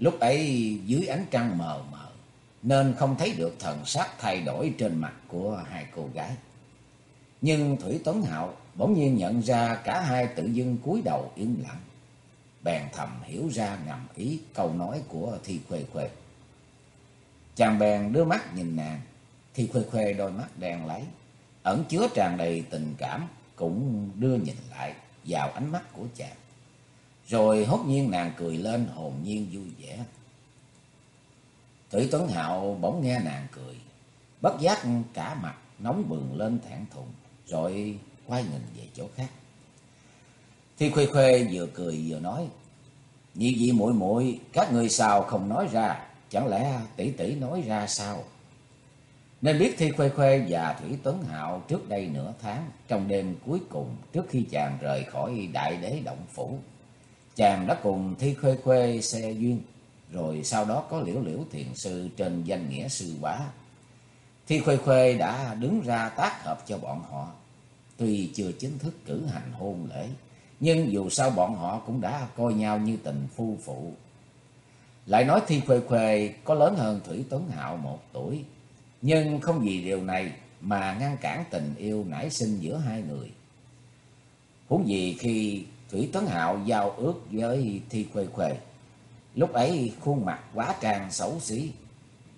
Lúc ấy dưới ánh trăng mờ mờ, nên không thấy được thần sắc thay đổi trên mặt của hai cô gái. Nhưng Thủy Tuấn Hạo bỗng nhiên nhận ra cả hai tự dưng cúi đầu yên lặng. Bèn thầm hiểu ra ngầm ý câu nói của Thi Khuê Khuê. Chàng bèn đưa mắt nhìn nàng, Thi Khuê Khuê đôi mắt đen lấy, ẩn chứa tràn đầy tình cảm, cũng đưa nhìn lại vào ánh mắt của chàng. Rồi hốt nhiên nàng cười lên hồn nhiên vui vẻ. Thủy Tuấn Hạo bỗng nghe nàng cười, bất giác cả mặt nóng bừng lên thẹn thùng, rồi quay nhìn về chỗ khác. Thi Khuê Khuê vừa cười vừa nói, Nhị vị muội muội các người sao không nói ra, chẳng lẽ tỷ tỷ nói ra sao? Nên biết Thi Khuê Khuê và Thủy Tuấn Hạo trước đây nửa tháng, trong đêm cuối cùng trước khi chàng rời khỏi Đại Đế Động Phủ, chàng đã cùng Thi Khuê Khuê xe duyên, rồi sau đó có liễu liễu thiền sư trên danh nghĩa sư bá. Thi Khuê Khuê đã đứng ra tác hợp cho bọn họ, tuy chưa chính thức cử hành hôn lễ, nhưng dù sao bọn họ cũng đã coi nhau như tình phu phụ. Lại nói Thi Khuê Khuê có lớn hơn Thủy Tuấn Hạo một tuổi, nhưng không vì điều này mà ngăn cản tình yêu nảy sinh giữa hai người. Huống gì khi Thủy Tuấn Hạo giao ước với Thi Khuê Khuê, lúc ấy khuôn mặt quá trang xấu xí,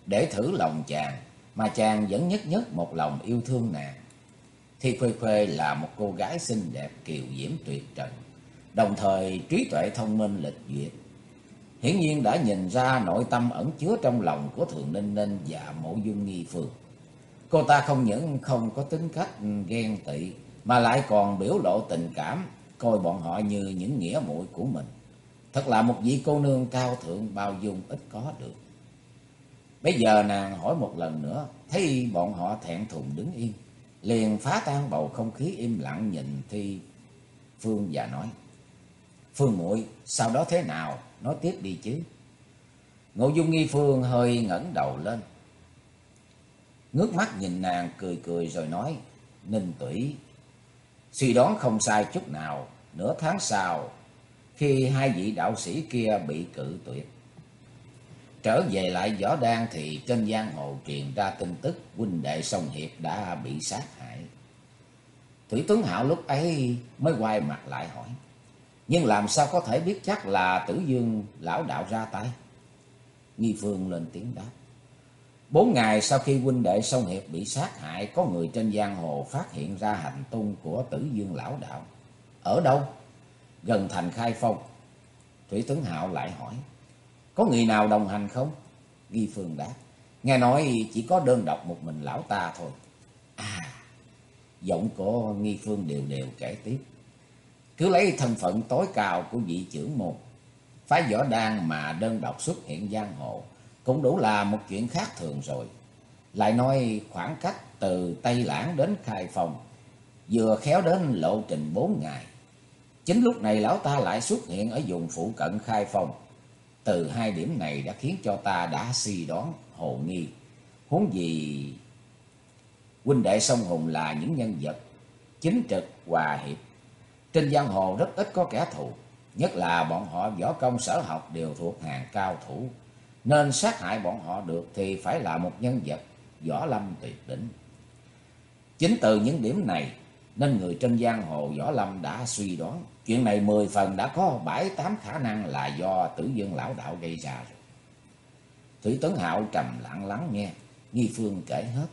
để thử lòng chàng mà chàng vẫn nhất nhất một lòng yêu thương nàng. Thi Khuê Khuê là một cô gái xinh đẹp kiều diễm tuyệt trần, đồng thời trí tuệ thông minh lịch duyệt. Hiển nhiên đã nhìn ra nội tâm ẩn chứa trong lòng của Thượng Ninh Ninh và Mộ Dung Nghi Phương. Cô ta không những không có tính cách ghen tị, mà lại còn biểu lộ tình cảm, coi bọn họ như những nghĩa muội của mình. Thật là một vị cô nương cao thượng bao dung ít có được. Bây giờ nàng hỏi một lần nữa, thấy bọn họ thẹn thùng đứng yên liền phá tan bầu không khí im lặng nhìn Thi Phương và nói. Phương muội sau đó thế nào? Nói tiếp đi chứ. Ngộ dung nghi Phương hơi ngẩng đầu lên. Ngước mắt nhìn nàng cười cười rồi nói. Ninh tủy suy đoán không sai chút nào. Nửa tháng sau khi hai vị đạo sĩ kia bị cự tuyệt. Trở về lại võ đan thì trên giang hồ truyền ra tin tức huynh đệ sông Hiệp đã bị sát hại. Thủy Tuấn Hạo lúc ấy mới quay mặt lại hỏi. Nhưng làm sao có thể biết chắc là tử dương lão đạo ra tay? Nghi Phương lên tiếng đáp. Bốn ngày sau khi huynh đệ sông Hiệp bị sát hại, có người trên giang hồ phát hiện ra hành tung của tử dương lão đạo. Ở đâu? Gần thành khai phong. Thủy Tuấn Hạo lại hỏi. Có người nào đồng hành không? Ghi Phương đáp. Nghe nói chỉ có đơn độc một mình lão ta thôi. À, giọng của Nghi Phương đều đều kể tiếp. Cứ lấy thân phận tối cao của vị trưởng môn. Phái võ đan mà đơn độc xuất hiện giang hồ. Cũng đủ là một chuyện khác thường rồi. Lại nói khoảng cách từ Tây Lãng đến Khai phòng Vừa khéo đến lộ trình bốn ngày. Chính lúc này lão ta lại xuất hiện ở vùng phụ cận Khai Phong. Từ hai điểm này đã khiến cho ta đã suy đoán hồ nghi. Huống gì huynh đệ sông Hùng là những nhân vật chính trực hòa hiệp. Trên giang hồ rất ít có kẻ thù, nhất là bọn họ võ công sở học đều thuộc hàng cao thủ. Nên sát hại bọn họ được thì phải là một nhân vật võ lâm tuyệt đỉnh. Chính từ những điểm này nên người trên giang hồ võ lâm đã suy đoán chuyện này mười phần đã có bảy tám khả năng là do tử dương lão đạo gây ra rồi. Thủy Tấn Hạo trầm lặng lắng nghe, Nghi Phương kể hết.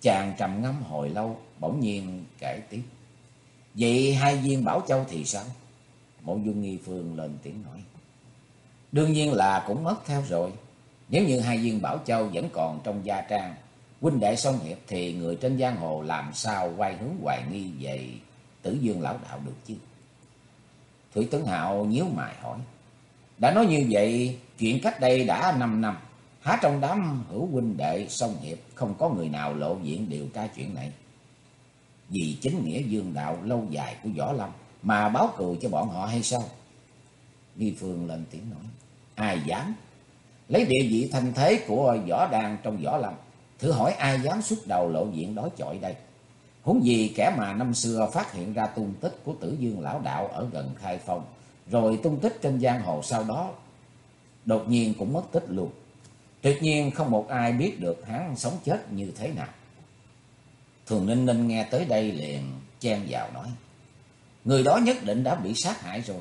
Chàng trầm ngâm hồi lâu, bỗng nhiên kể tiếp. Vậy hai viên Bảo Châu thì sao? Mộ dung Nghi Phương lên tiếng nói. Đương nhiên là cũng mất theo rồi. Nếu như hai viên Bảo Châu vẫn còn trong gia trang, huynh đệ song hiệp thì người trên giang hồ làm sao quay hướng hoài nghi về tử dương lão đạo được chứ? Thủy Tấn Hạo nhíu mày hỏi. Đã nói như vậy, chuyện cách đây đã 5 năm. Há trong đám hữu huynh đệ song hiệp không có người nào lộ diện điều tra chuyện này. Vì chính nghĩa dương đạo lâu dài của Võ Lâm mà báo cừu cho bọn họ hay sao? Nghi Phương lên tiếng nói. Ai dám? Lấy địa vị thanh thế của Võ Đan trong Võ Lâm. Thử hỏi ai dám xuất đầu lộ diện đối chọi đây? Huống gì kẻ mà năm xưa phát hiện ra tung tích của tử dương lão đạo ở gần Khai Phong, rồi tung tích trên giang hồ sau đó đột nhiên cũng mất tích luôn. Tuyệt nhiên không một ai biết được hắn sống chết như thế nào. Thường Ninh Ninh nghe tới đây liền chen vào nói. Người đó nhất định đã bị sát hại rồi.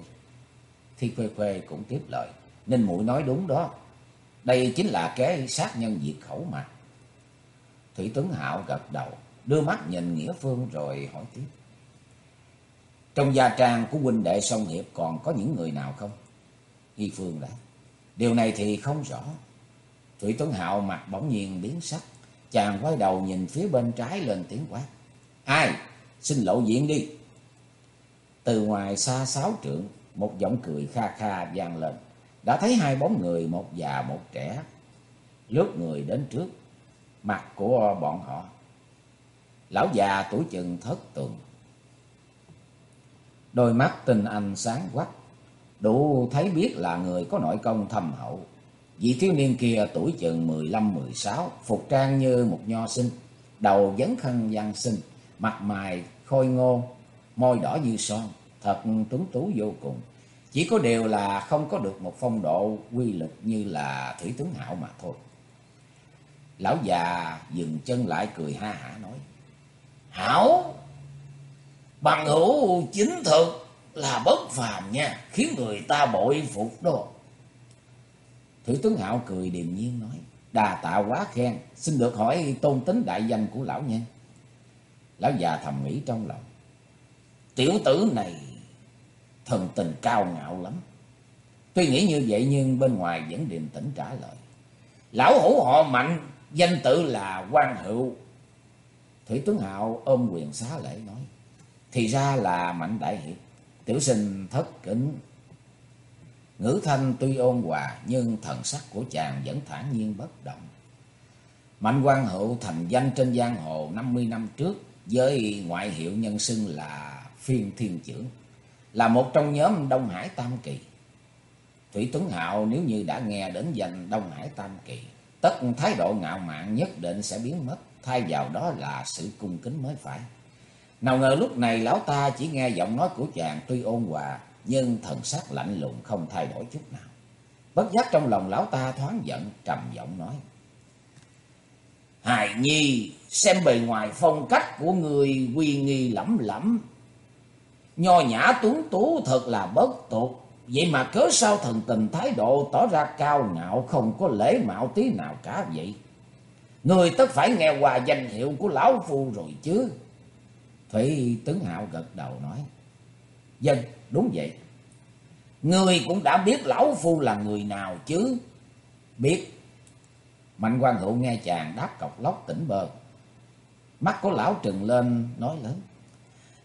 Thi Khuê Khuê cũng tiếp lời. Ninh Mũi nói đúng đó. Đây chính là cái sát nhân diệt khẩu mà. Thủy Tuấn Hạo gật đầu, đưa mắt nhìn Nghĩa Phương rồi hỏi tiếp. Trong gia trang của huynh đệ sông Hiệp còn có những người nào không? Hi Phương đã. Điều này thì không rõ. Thủy Tuấn Hạo mặt bỗng nhiên biến sắc. Chàng quay đầu nhìn phía bên trái lên tiếng quát. Ai? Xin lộ diện đi. Từ ngoài xa sáu trượng, một giọng cười kha kha vang lên. Đã thấy hai bóng người, một già một trẻ, lướt người đến trước, mặt của bọn họ. Lão già tuổi chừng thất tuần. Đôi mắt tinh anh sáng quắc, đủ thấy biết là người có nội công thâm hậu. Vị thiếu niên kia tuổi chừng mười lăm mười sáu, phục trang như một nho sinh, đầu vấn khăn văn sinh, mặt mày khôi ngô, môi đỏ như son, thật tuấn tú vô cùng. Chỉ có điều là không có được một phong độ quy lực như là Thủy Tướng Hạo mà thôi. Lão già dừng chân lại cười ha hả nói. Hảo, bằng hữu chính thực là bất phàm nha, khiến người ta bội phục đó. Thủy Tướng Hạo cười điềm nhiên nói. Đà tạ quá khen, xin được hỏi tôn tính đại danh của lão nha Lão già thầm nghĩ trong lòng. Tiểu tử này thần tình cao ngạo lắm. Tuy nghĩ như vậy nhưng bên ngoài vẫn điềm tĩnh trả lời. Lão hữu họ mạnh, danh tự là quan hữu. Thủy tướng Hạo ôm quyền xá lễ nói. Thì ra là mạnh đại hiệp, tiểu sinh thất kính. Ngữ thanh tuy ôn hòa nhưng thần sắc của chàng vẫn thản nhiên bất động. Mạnh quan hữu thành danh trên giang hồ 50 năm trước với ngoại hiệu nhân xưng là phiên thiên trưởng là một trong nhóm Đông Hải Tam Kỳ. Thủy Tuấn Hạo nếu như đã nghe đến danh Đông Hải Tam Kỳ, tất thái độ ngạo mạn nhất định sẽ biến mất, thay vào đó là sự cung kính mới phải. Nào ngờ lúc này lão ta chỉ nghe giọng nói của chàng tuy ôn hòa, nhưng thần sắc lạnh lùng không thay đổi chút nào. Bất giác trong lòng lão ta thoáng giận, trầm giọng nói. Hài Nhi, xem bề ngoài phong cách của người quy nghi lẫm lẫm, Nho nhã tuấn tú thật là bất tục. Vậy mà cớ sao thần tình thái độ tỏ ra cao ngạo không có lễ mạo tí nào cả vậy? Người tất phải nghe qua danh hiệu của lão phu rồi chứ. Thủy Tướng Hạo gật đầu nói. Dân, đúng vậy. Người cũng đã biết lão phu là người nào chứ. Biết. Mạnh quan hữu nghe chàng đáp cọc lóc tỉnh bơ. Mắt của lão trừng lên nói lớn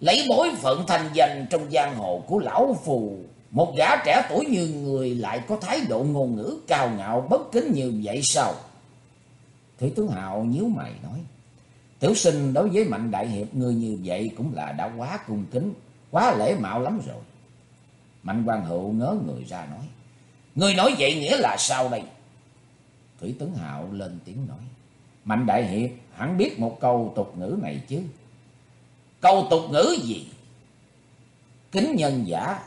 lấy bối phận thành danh trong giang hồ của lão phù. Một gã trẻ tuổi như người lại có thái độ ngôn ngữ cao ngạo bất kính như vậy sao? Thủy tướng Hạo nhíu mày nói. Tiểu sinh đối với mạnh đại hiệp người như vậy cũng là đã quá cung kính, quá lễ mạo lắm rồi. Mạnh quan hữu ngớ người ra nói. Người nói vậy nghĩa là sao đây? Thủy tướng Hạo lên tiếng nói. Mạnh đại hiệp hẳn biết một câu tục ngữ này chứ. Câu tục ngữ gì? Kính nhân giả,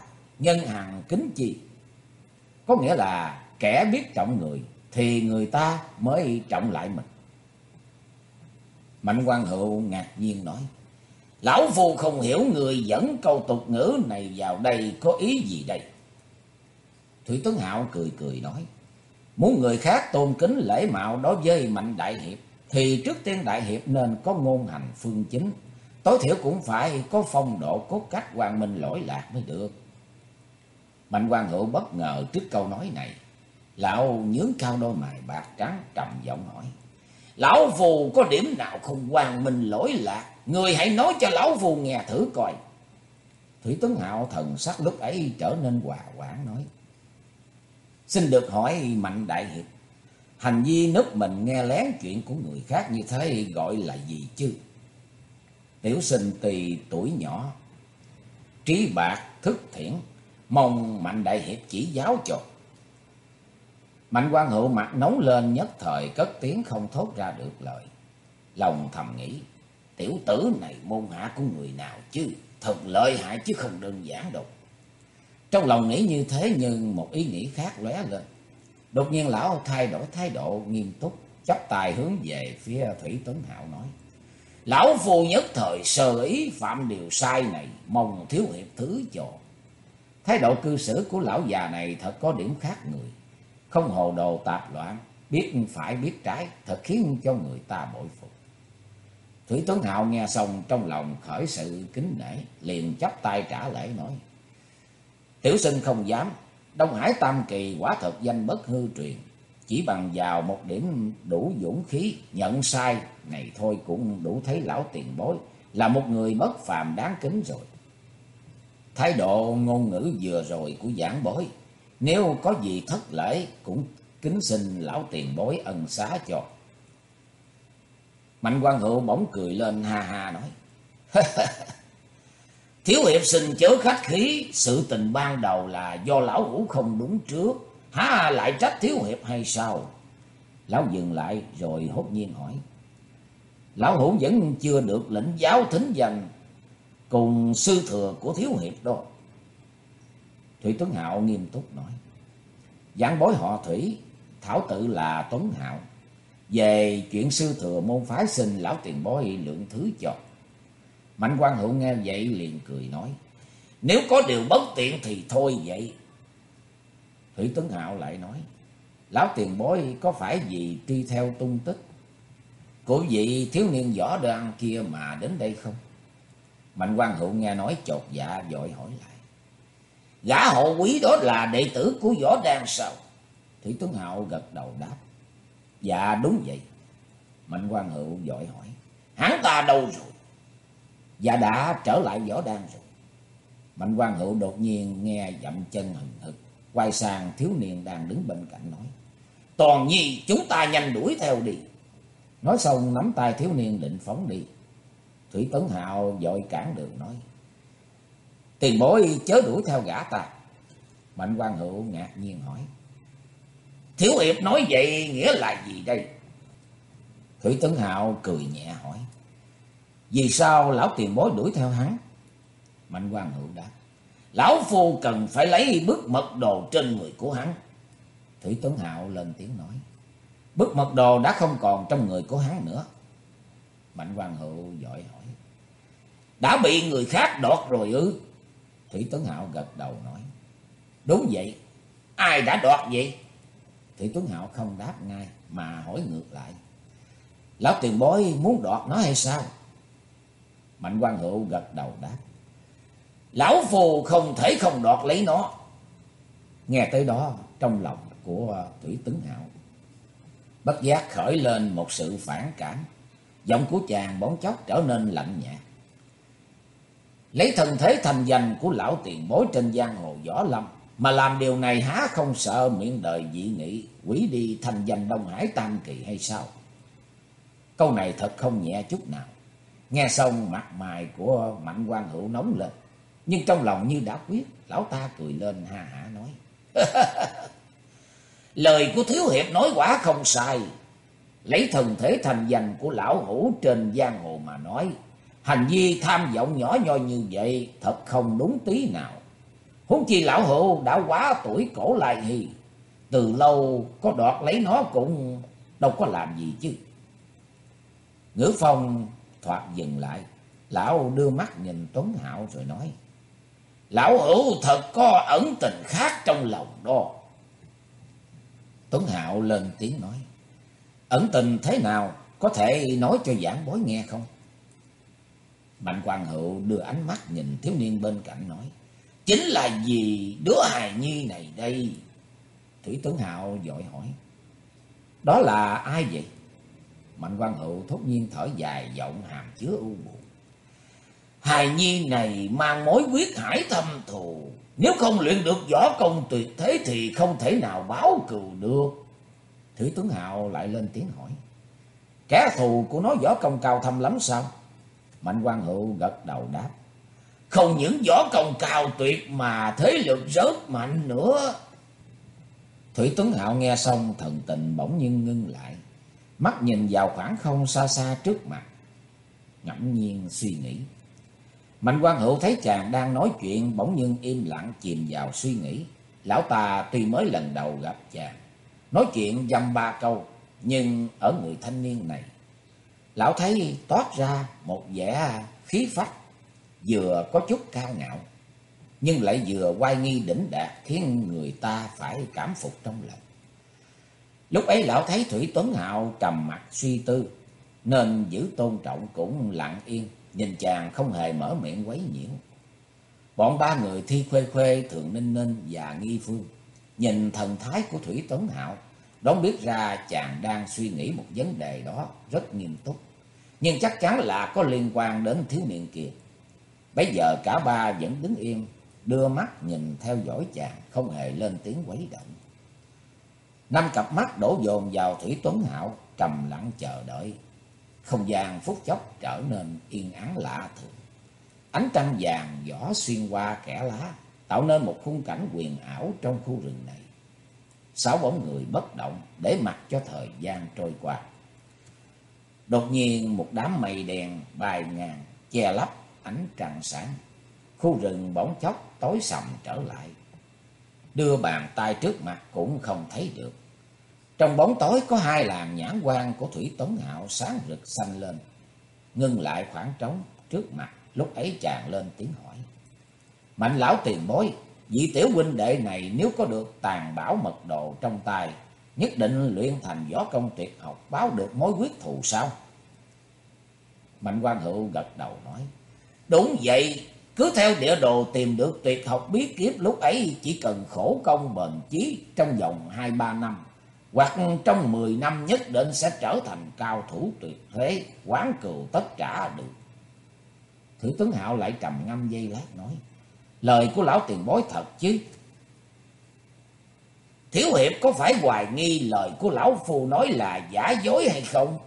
nhân hàng kính chi. Có nghĩa là kẻ biết trọng người thì người ta mới trọng lại mình. Mạnh quan hữu ngạc nhiên nói. Lão Phu không hiểu người dẫn câu tục ngữ này vào đây có ý gì đây? Thủy Tuấn Hạo cười cười nói. Muốn người khác tôn kính lễ mạo đối với Mạnh Đại Hiệp thì trước tiên Đại Hiệp nên có ngôn hành phương chính, tối thiểu cũng phải có phong độ cốt cách, hoàng minh lỗi lạc mới được. Mạnh quan hữu bất ngờ trước câu nói này. Lão nhướng cao đôi mày bạc trắng trầm giọng hỏi. Lão phù có điểm nào không hoàng minh lỗi lạc? Người hãy nói cho lão phù nghe thử coi. Thủy Tuấn Hạo thần sắc lúc ấy trở nên hòa quảng nói. Xin được hỏi Mạnh Đại Hiệp. Hành vi núp mình nghe lén chuyện của người khác như thế gọi là gì chứ? Tiểu sinh tùy tuổi nhỏ, trí bạc thức thiển, mong Mạnh Đại Hiệp chỉ giáo cho. Mạnh quan hữu mặt nóng lên nhất thời cất tiếng không thốt ra được lời. Lòng thầm nghĩ, tiểu tử này môn hạ của người nào chứ, thật lợi hại chứ không đơn giản đâu. Trong lòng nghĩ như thế nhưng một ý nghĩ khác lóe lên. Đột nhiên lão thay đổi thái độ nghiêm túc, chắp tay hướng về phía Thủy Tuấn Hạo nói. Lão phu nhất thời sơ ý phạm điều sai này, mong thiếu hiệp thứ cho. Thái độ cư xử của lão già này thật có điểm khác người, không hồ đồ tạp loạn, biết phải biết trái, thật khiến cho người ta bội phục. Thủy Tuấn Hạo nghe xong trong lòng khởi sự kính nể, liền chắp tay trả lễ nói. Tiểu sinh không dám, Đông Hải Tam Kỳ quả thật danh bất hư truyền. Chỉ bằng vào một điểm đủ dũng khí, nhận sai này thôi cũng đủ thấy lão tiền bối là một người bất phàm đáng kính rồi. Thái độ ngôn ngữ vừa rồi của giảng bối, nếu có gì thất lễ cũng kính xin lão tiền bối ân xá cho. Mạnh quan hữu bỗng cười lên ha ha nói. Thiếu hiệp xin chớ khách khí, sự tình ban đầu là do lão hữu không đúng trước, há lại trách thiếu hiệp hay sao? Lão dừng lại rồi hốt nhiên hỏi. Lão hữu vẫn chưa được lệnh giáo thính dần cùng sư thừa của thiếu hiệp đó. Thủy Tuấn Hạo nghiêm túc nói. Giảng bối họ Thủy, thảo tự là Tuấn Hạo. Về chuyện sư thừa môn phái xin lão tiền bối lượng thứ cho. Mạnh quan hữu nghe vậy liền cười nói. Nếu có điều bất tiện thì thôi vậy. Thủy Tuấn Hạo lại nói. Lão tiền bối có phải vì truy theo tung tích của vị thiếu niên võ đoan kia mà đến đây không? Mạnh quan hữu nghe nói chột dạ dội hỏi lại. Gã hộ quý đó là đệ tử của võ đan sao? Thủy Tuấn Hạo gật đầu đáp. Dạ đúng vậy. Mạnh quan hữu dội hỏi. Hắn ta đâu rồi? Dạ đã trở lại võ đan rồi. Mạnh quan hữu đột nhiên nghe dậm chân hừng hực. Quay sang thiếu niên đang đứng bên cạnh nói. Toàn nhi, chúng ta nhanh đuổi theo đi. Nói xong, nắm tay thiếu niên định phóng đi. Thủy Tấn Hạo dội cản đường nói. Tiền bối chớ đuổi theo gã ta. Mạnh quan hữu ngạc nhiên hỏi. Thiếu hiệp nói vậy nghĩa là gì đây? Thủy Tấn Hạo cười nhẹ hỏi. Vì sao lão tiền bối đuổi theo hắn? Mạnh quan hữu đáp. Lão phu cần phải lấy bức mật đồ trên người của hắn. Thủy Tấn Hạo lên tiếng nói. Bức mật đồ đã không còn trong người của hắn nữa. Mạnh quan hữu giỏi hỏi. Đã bị người khác đọt rồi ư? Thủy Tuấn Hạo gật đầu nói. Đúng vậy. Ai đã đoạt vậy? Thủy Tuấn Hạo không đáp ngay mà hỏi ngược lại. Lão tiền bối muốn đoạt nó hay sao? Mạnh quan hữu gật đầu đáp. Lão phù không thể không đoạt lấy nó. Nghe tới đó, trong lòng của Thủy Tuấn Hạo. Bất giác khởi lên một sự phản cảm. Giọng của chàng bóng chốc trở nên lạnh nhạt. Lấy thân thế thành danh của lão tiền bối trên giang hồ võ lâm. Mà làm điều này há không sợ miệng đời dị nghị quỷ đi thành danh Đông Hải Tam Kỳ hay sao? Câu này thật không nhẹ chút nào. Nghe xong mặt mày của Mạnh quan Hữu nóng lên. Nhưng trong lòng như đã quyết, lão ta cười lên ha hả nói. Lời của Thiếu Hiệp nói quả không sai. Lấy thần thể thành danh của lão hủ trên giang hồ mà nói. Hành vi tham vọng nhỏ nhoi như vậy thật không đúng tí nào. Huống chi lão hữu đã quá tuổi cổ lại hì. Từ lâu có đoạt lấy nó cũng đâu có làm gì chứ. Ngữ phong thoạt dừng lại. Lão đưa mắt nhìn Tuấn Hạo rồi nói. Lão hữu thật có ẩn tình khác trong lòng đó. Tuấn Hạo lên tiếng nói. Ẩn tình thế nào? Có thể nói cho giảng bối nghe không? Mạnh Quang Hữu đưa ánh mắt nhìn thiếu niên bên cạnh nói. Chính là gì đứa hài nhi này đây? Thủy tướng Hạo dội hỏi. Đó là ai vậy? Mạnh Quang Hữu thốt nhiên thở dài, giọng hàm chứa u buồn. Hài nhi này mang mối quyết hải thâm thù. Nếu không luyện được võ công tuyệt thế thì không thể nào báo cừu được. Thủy Tuấn Hạo lại lên tiếng hỏi. Kẻ thù của nó võ công cao thâm lắm sao? Mạnh Quang Hữu gật đầu đáp. Không những võ công cao tuyệt mà thế lực rất mạnh nữa. Thủy Tuấn Hạo nghe xong thần tình bỗng nhiên ngưng lại. Mắt nhìn vào khoảng không xa xa trước mặt. Ngẫm nhiên suy nghĩ. Mạnh Quang Hữu thấy chàng đang nói chuyện bỗng nhiên im lặng chìm vào suy nghĩ. Lão ta tuy mới lần đầu gặp chàng nói chuyện dăm ba câu, nhưng ở người thanh niên này, lão thấy toát ra một vẻ khí phách, vừa có chút cao ngạo, nhưng lại vừa oai nghi đỉnh đạt khiến người ta phải cảm phục trong lòng. Lúc ấy lão thấy Thủy Tuấn Hạo trầm mặt suy tư, nên giữ tôn trọng cũng lặng yên, nhìn chàng không hề mở miệng quấy nhiễu. Bọn ba người thi khuê khuê, thường ninh ninh và nghi phương, nhìn thần thái của Thủy Tấn Hạo, đoán biết ra chàng đang suy nghĩ một vấn đề đó rất nghiêm túc, nhưng chắc chắn là có liên quan đến thiếu niên kia. Bây giờ cả ba vẫn đứng yên, đưa mắt nhìn theo dõi chàng, không hề lên tiếng quấy động. Năm cặp mắt đổ dồn vào Thủy Tuấn Hạo, trầm lặng chờ đợi. Không gian phút chốc trở nên yên ắng lạ thường. Ánh trăng vàng giỏ xuyên qua kẻ lá, tạo nên một khung cảnh quyền ảo trong khu rừng này. Sáu bóng người bất động để mặc cho thời gian trôi qua. Đột nhiên một đám mây đen bài ngàn che lấp ánh trăng sáng. Khu rừng bỗng chốc tối sầm trở lại. Đưa bàn tay trước mặt cũng không thấy được. Trong bóng tối có hai làn nhãn quan của Thủy Tống Hạo sáng rực xanh lên. Ngưng lại khoảng trống trước mặt, lúc ấy chàng lên tiếng hỏi. Mạnh lão tiền bối, vị tiểu huynh đệ này nếu có được tàn bảo mật độ trong tay, nhất định luyện thành võ công tuyệt học báo được mối quyết thù sao? Mạnh quan hữu gật đầu nói. Đúng vậy, cứ theo địa đồ tìm được tuyệt học bí kiếp lúc ấy chỉ cần khổ công bền chí trong vòng hai ba năm hoặc trong 10 năm nhất định sẽ trở thành cao thủ tuyệt thế, quán cừu tất cả được. Thử tướng Hạo lại trầm ngâm dây lát nói, lời của lão tiền bối thật chứ. Thiếu hiệp có phải hoài nghi lời của lão phu nói là giả dối hay không?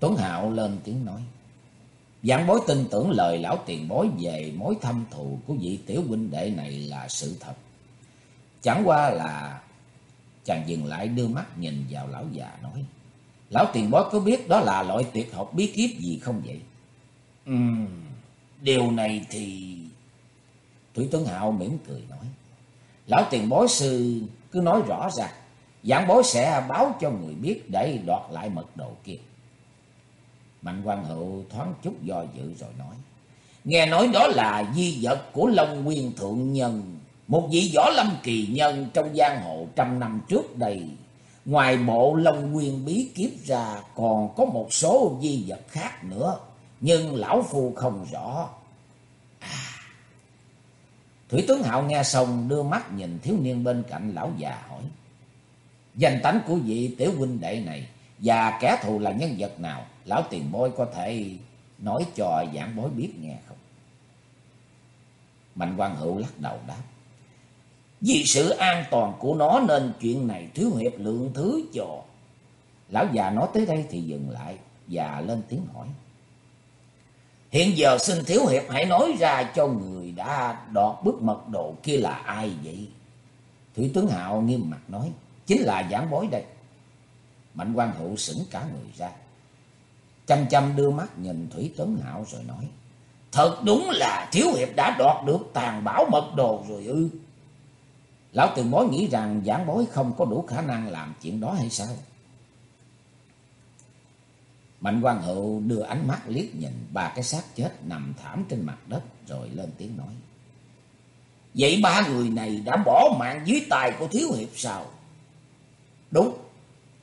Tuấn Hạo lên tiếng nói. Giảng bối tin tưởng lời lão tiền bối về mối thâm thù của vị tiểu huynh đệ này là sự thật. Chẳng qua là Chàng dừng lại đưa mắt nhìn vào lão già nói. Lão tiền bối có biết đó là loại tuyệt học bí kíp gì không vậy? Ừm, điều này thì... Thủy Tuấn Hạo mỉm cười nói. Lão tiền bối sư cứ nói rõ ra. Giảng bối sẽ báo cho người biết để đoạt lại mật độ kia. Mạnh quan hữu thoáng chút do dự rồi nói. Nghe nói đó là di vật của Long Nguyên Thượng Nhân một vị võ lâm kỳ nhân trong giang hồ trăm năm trước đây, ngoài bộ Long Nguyên bí kiếp ra còn có một số di vật khác nữa, nhưng lão phu không rõ. Thủy tướng Hạo nghe xong, đưa mắt nhìn thiếu niên bên cạnh lão già hỏi. Danh tánh của vị tiểu huynh đệ này và kẻ thù là nhân vật nào? Lão tiền bối có thể nói cho giảng bối biết nghe không? Mạnh quan hữu lắc đầu đáp. Vì sự an toàn của nó nên chuyện này thiếu hiệp lượng thứ cho. Lão già nói tới đây thì dừng lại và lên tiếng hỏi. Hiện giờ xin thiếu hiệp hãy nói ra cho người đã đọt bức mật độ kia là ai vậy? Thủy tướng Hạo nghiêm mặt nói, chính là giảng bối đây. Mạnh quan hữu sững cả người ra. Chăm chăm đưa mắt nhìn Thủy tướng Hạo rồi nói, Thật đúng là thiếu hiệp đã đọt được tàn bảo mật đồ rồi ư. Lão tiền bối nghĩ rằng giảng bối không có đủ khả năng làm chuyện đó hay sao? Mạnh quan hữu đưa ánh mắt liếc nhìn ba cái xác chết nằm thảm trên mặt đất rồi lên tiếng nói. Vậy ba người này đã bỏ mạng dưới tài của Thiếu Hiệp sao? Đúng,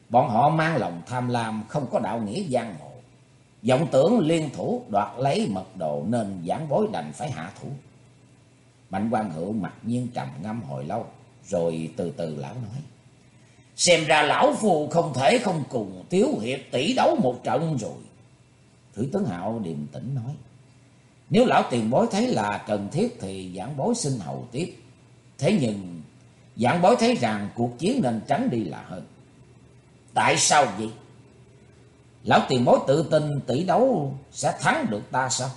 bọn họ mang lòng tham lam không có đạo nghĩa giang hồ. vọng tưởng liên thủ đoạt lấy mật độ nên giảng bối đành phải hạ thủ. Mạnh quan hữu mặc nhiên trầm ngâm hồi lâu, rồi từ từ lão nói. Xem ra lão phù không thể không cùng Tiếu Hiệp tỷ đấu một trận rồi. Thủy Tấn Hạo điềm tĩnh nói. Nếu lão tiền bối thấy là cần thiết thì giảng bối xin hầu tiếp. Thế nhưng, giảng bối thấy rằng cuộc chiến nên tránh đi là hơn. Tại sao vậy? Lão tiền bối tự tin tỷ đấu sẽ thắng được ta sao?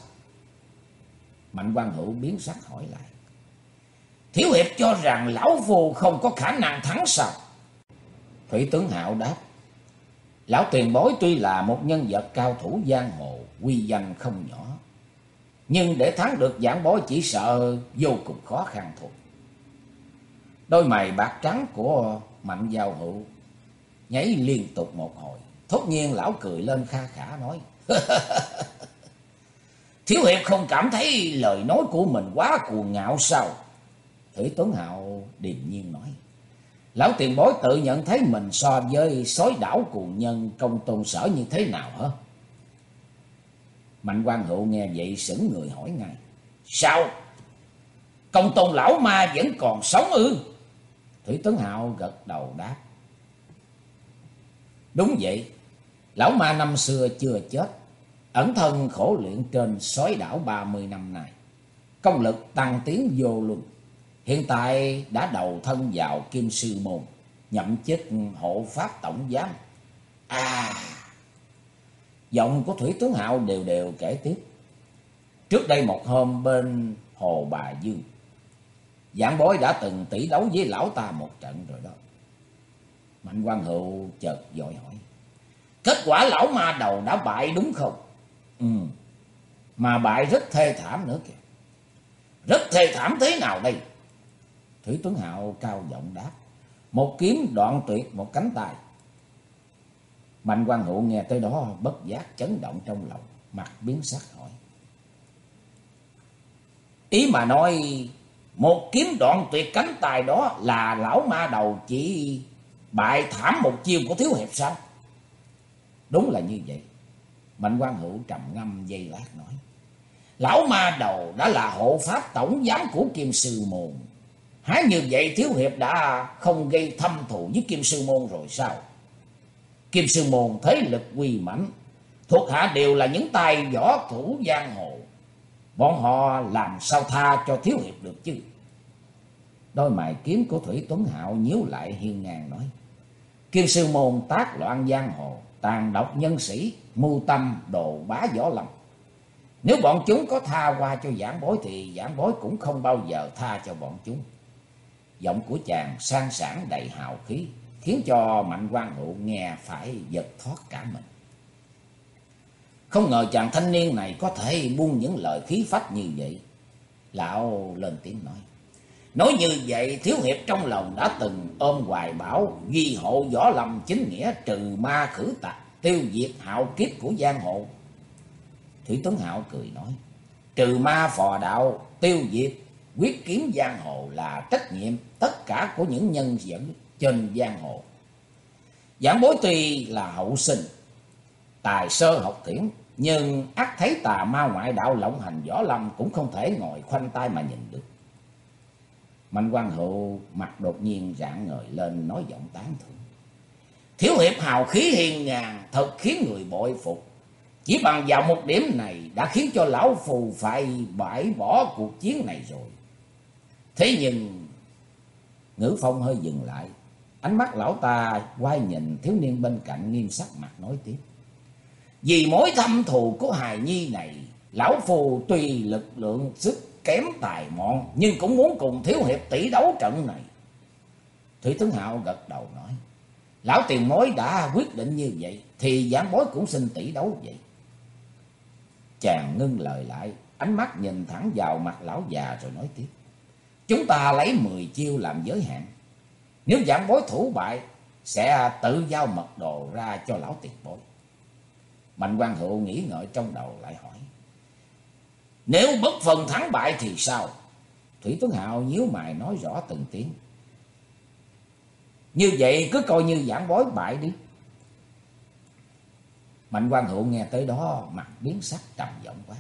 Mạnh quan hữu biến sắc hỏi lại. Thiếu hiệp cho rằng lão phù không có khả năng thắng sao? Thủy tướng Hạo đáp. Lão tiền bối tuy là một nhân vật cao thủ giang hồ, quy danh không nhỏ. Nhưng để thắng được giảng bối chỉ sợ vô cùng khó khăn thôi. Đôi mày bạc trắng của mạnh giao hữu nhảy liên tục một hồi. Thốt nhiên lão cười lên kha khả nói. Thiếu hiệp không cảm thấy lời nói của mình quá cuồng ngạo sao? Thủy Tuấn Hạo điềm nhiên nói. Lão tiền bối tự nhận thấy mình so với sói đảo cuồng nhân công tôn sở như thế nào hả? Mạnh quan hữu nghe vậy sững người hỏi ngay. Sao? Công tôn lão ma vẫn còn sống ư? Thủy Tuấn Hạo gật đầu đáp. Đúng vậy, lão ma năm xưa chưa chết, ẩn thân khổ luyện trên sói đảo 30 năm nay. Công lực tăng tiến vô luận hiện tại đã đầu thân vào kim sư môn, nhậm chức hộ pháp tổng giám. À, giọng của Thủy tướng Hạo đều đều kể tiếp. Trước đây một hôm bên Hồ Bà Dương, Giảng bối đã từng tỷ đấu với lão ta một trận rồi đó. Mạnh quan hữu chợt dội hỏi. Kết quả lão ma đầu đã bại đúng không? Ừ. Mà bại rất thê thảm nữa kìa. Rất thê thảm thế nào đây? Thủy Tuấn Hạo cao giọng đáp. Một kiếm đoạn tuyệt, một cánh tay. Mạnh quan hữu nghe tới đó, bất giác chấn động trong lòng. Mặt biến sắc hỏi. Ý mà nói, một kiếm đoạn tuyệt cánh tài đó là lão ma đầu chỉ bại thảm một chiêu của thiếu hiệp sao? Đúng là như vậy. Mạnh quan hữu trầm ngâm dây lát nói. Lão ma đầu đã là hộ pháp tổng giám của Kim Sư Môn. Há như vậy Thiếu Hiệp đã không gây thâm thù với Kim Sư Môn rồi sao? Kim Sư Môn thế lực quy mãnh, thuộc hạ đều là những tay võ thủ giang hồ. Bọn họ làm sao tha cho Thiếu Hiệp được chứ? Đôi mày kiếm của Thủy Tuấn Hạo nhíu lại hiên ngang nói. Kim sư môn tác loạn giang hồ, tàn độc nhân sĩ, mưu tâm đồ bá võ lâm. Nếu bọn chúng có tha qua cho giảng bối thì giảng bối cũng không bao giờ tha cho bọn chúng. Giọng của chàng sang sảng đầy hào khí, khiến cho mạnh quan hữu nghe phải giật thoát cả mình. Không ngờ chàng thanh niên này có thể buông những lời khí phách như vậy. Lão lên tiếng nói. Nói như vậy Thiếu Hiệp trong lòng đã từng ôm hoài bảo Ghi hộ võ lâm chính nghĩa trừ ma khử tặc Tiêu diệt hạo kiếp của giang hồ Thủy Tuấn Hạo cười nói Trừ ma phò đạo tiêu diệt quyết kiếm giang hồ là trách nhiệm tất cả của những nhân dẫn trên giang hồ. Giảng bối tuy là hậu sinh, tài sơ học tiễn, nhưng ác thấy tà ma ngoại đạo lộng hành võ lâm cũng không thể ngồi khoanh tay mà nhìn được. Mạnh quan hữu mặt đột nhiên rạng ngời lên nói giọng tán thưởng. Thiếu hiệp hào khí hiền ngàn thật khiến người bội phục. Chỉ bằng vào một điểm này đã khiến cho lão phù phải bãi bỏ cuộc chiến này rồi. Thế nhưng ngữ phong hơi dừng lại. Ánh mắt lão ta quay nhìn thiếu niên bên cạnh nghiêm sắc mặt nói tiếp. Vì mối thâm thù của hài nhi này, lão phù tùy lực lượng sức kém tài mọn nhưng cũng muốn cùng thiếu hiệp tỷ đấu trận này. Thủy Tướng Hạo gật đầu nói, lão tiền mối đã quyết định như vậy thì giảng bối cũng xin tỷ đấu vậy. Chàng ngưng lời lại, ánh mắt nhìn thẳng vào mặt lão già rồi nói tiếp. Chúng ta lấy 10 chiêu làm giới hạn. Nếu giảng bối thủ bại, sẽ tự giao mật đồ ra cho lão tiền bối. Mạnh quan hữu nghĩ ngợi trong đầu lại hỏi. Nếu bất phần thắng bại thì sao? Thủy Tuấn Hạo nhíu mày nói rõ từng tiếng. Như vậy cứ coi như giảng bối bại đi. Mạnh quan hữu nghe tới đó mặt biến sắc trầm giọng quá.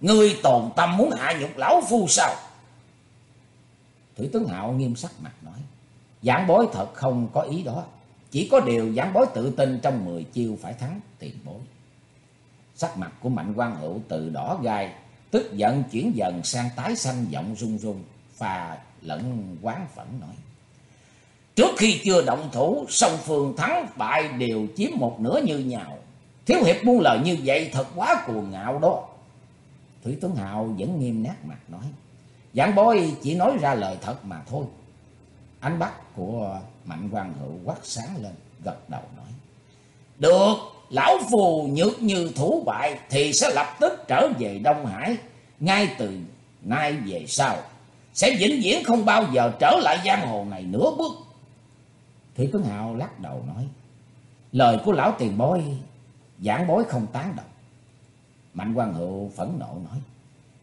Ngươi tồn tâm muốn hạ nhục lão phu sao? Thủy tướng Hạo nghiêm sắc mặt nói. Giảng bối thật không có ý đó. Chỉ có điều giảng bối tự tin trong 10 chiêu phải thắng tiền bối. Sắc mặt của Mạnh quan Hữu từ đỏ gai, tức giận chuyển dần sang tái xanh giọng run run, phà lẫn quán phẫn nói. Trước khi chưa động thủ, song phương thắng bại đều chiếm một nửa như nhau. Thiếu hiệp buông lời như vậy thật quá cuồng ngạo đó. Thủy Tuấn Hào vẫn nghiêm nét mặt nói. Giảng bối chỉ nói ra lời thật mà thôi. Ánh mắt của Mạnh quan Hữu quát sáng lên, gật đầu nói. Được, lão phù nhược như thủ bại thì sẽ lập tức trở về Đông Hải ngay từ nay về sau. sẽ vĩnh viễn không bao giờ trở lại giang hồ này nửa bước. Thủy Tuấn Hạo lắc đầu nói, lời của lão tiền bối, giảng bối không tán đồng. Mạnh quan Hữu phẫn nộ nói,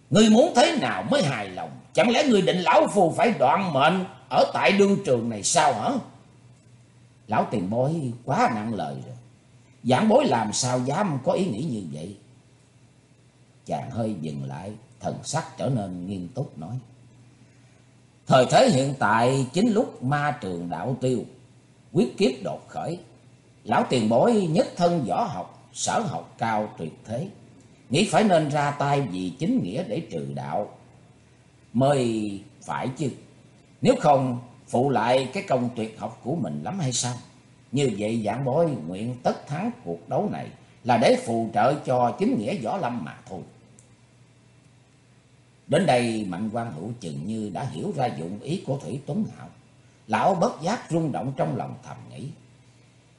Ngươi muốn thế nào mới hài lòng? Chẳng lẽ ngươi định lão phù phải đoạn mệnh ở tại đương trường này sao hả? Lão tiền bối quá nặng lời rồi. Giảng bối làm sao dám có ý nghĩ như vậy? Chàng hơi dừng lại, thần sắc trở nên nghiêm túc nói. Thời thế hiện tại chính lúc ma trường đạo tiêu, quyết kiếp đột khởi. Lão tiền bối nhất thân võ học, sở học cao tuyệt thế. Nghĩ phải nên ra tay vì chính nghĩa để trừ đạo. Mới phải chứ. Nếu không phụ lại cái công tuyệt học của mình lắm hay sao? Như vậy giảng bối nguyện tất thắng cuộc đấu này là để phù trợ cho chính nghĩa võ lâm mà thôi. Đến đây Mạnh quan Hữu chừng như đã hiểu ra dụng ý của Thủy Tuấn Hạo. Lão bất giác rung động trong lòng thầm nghĩ.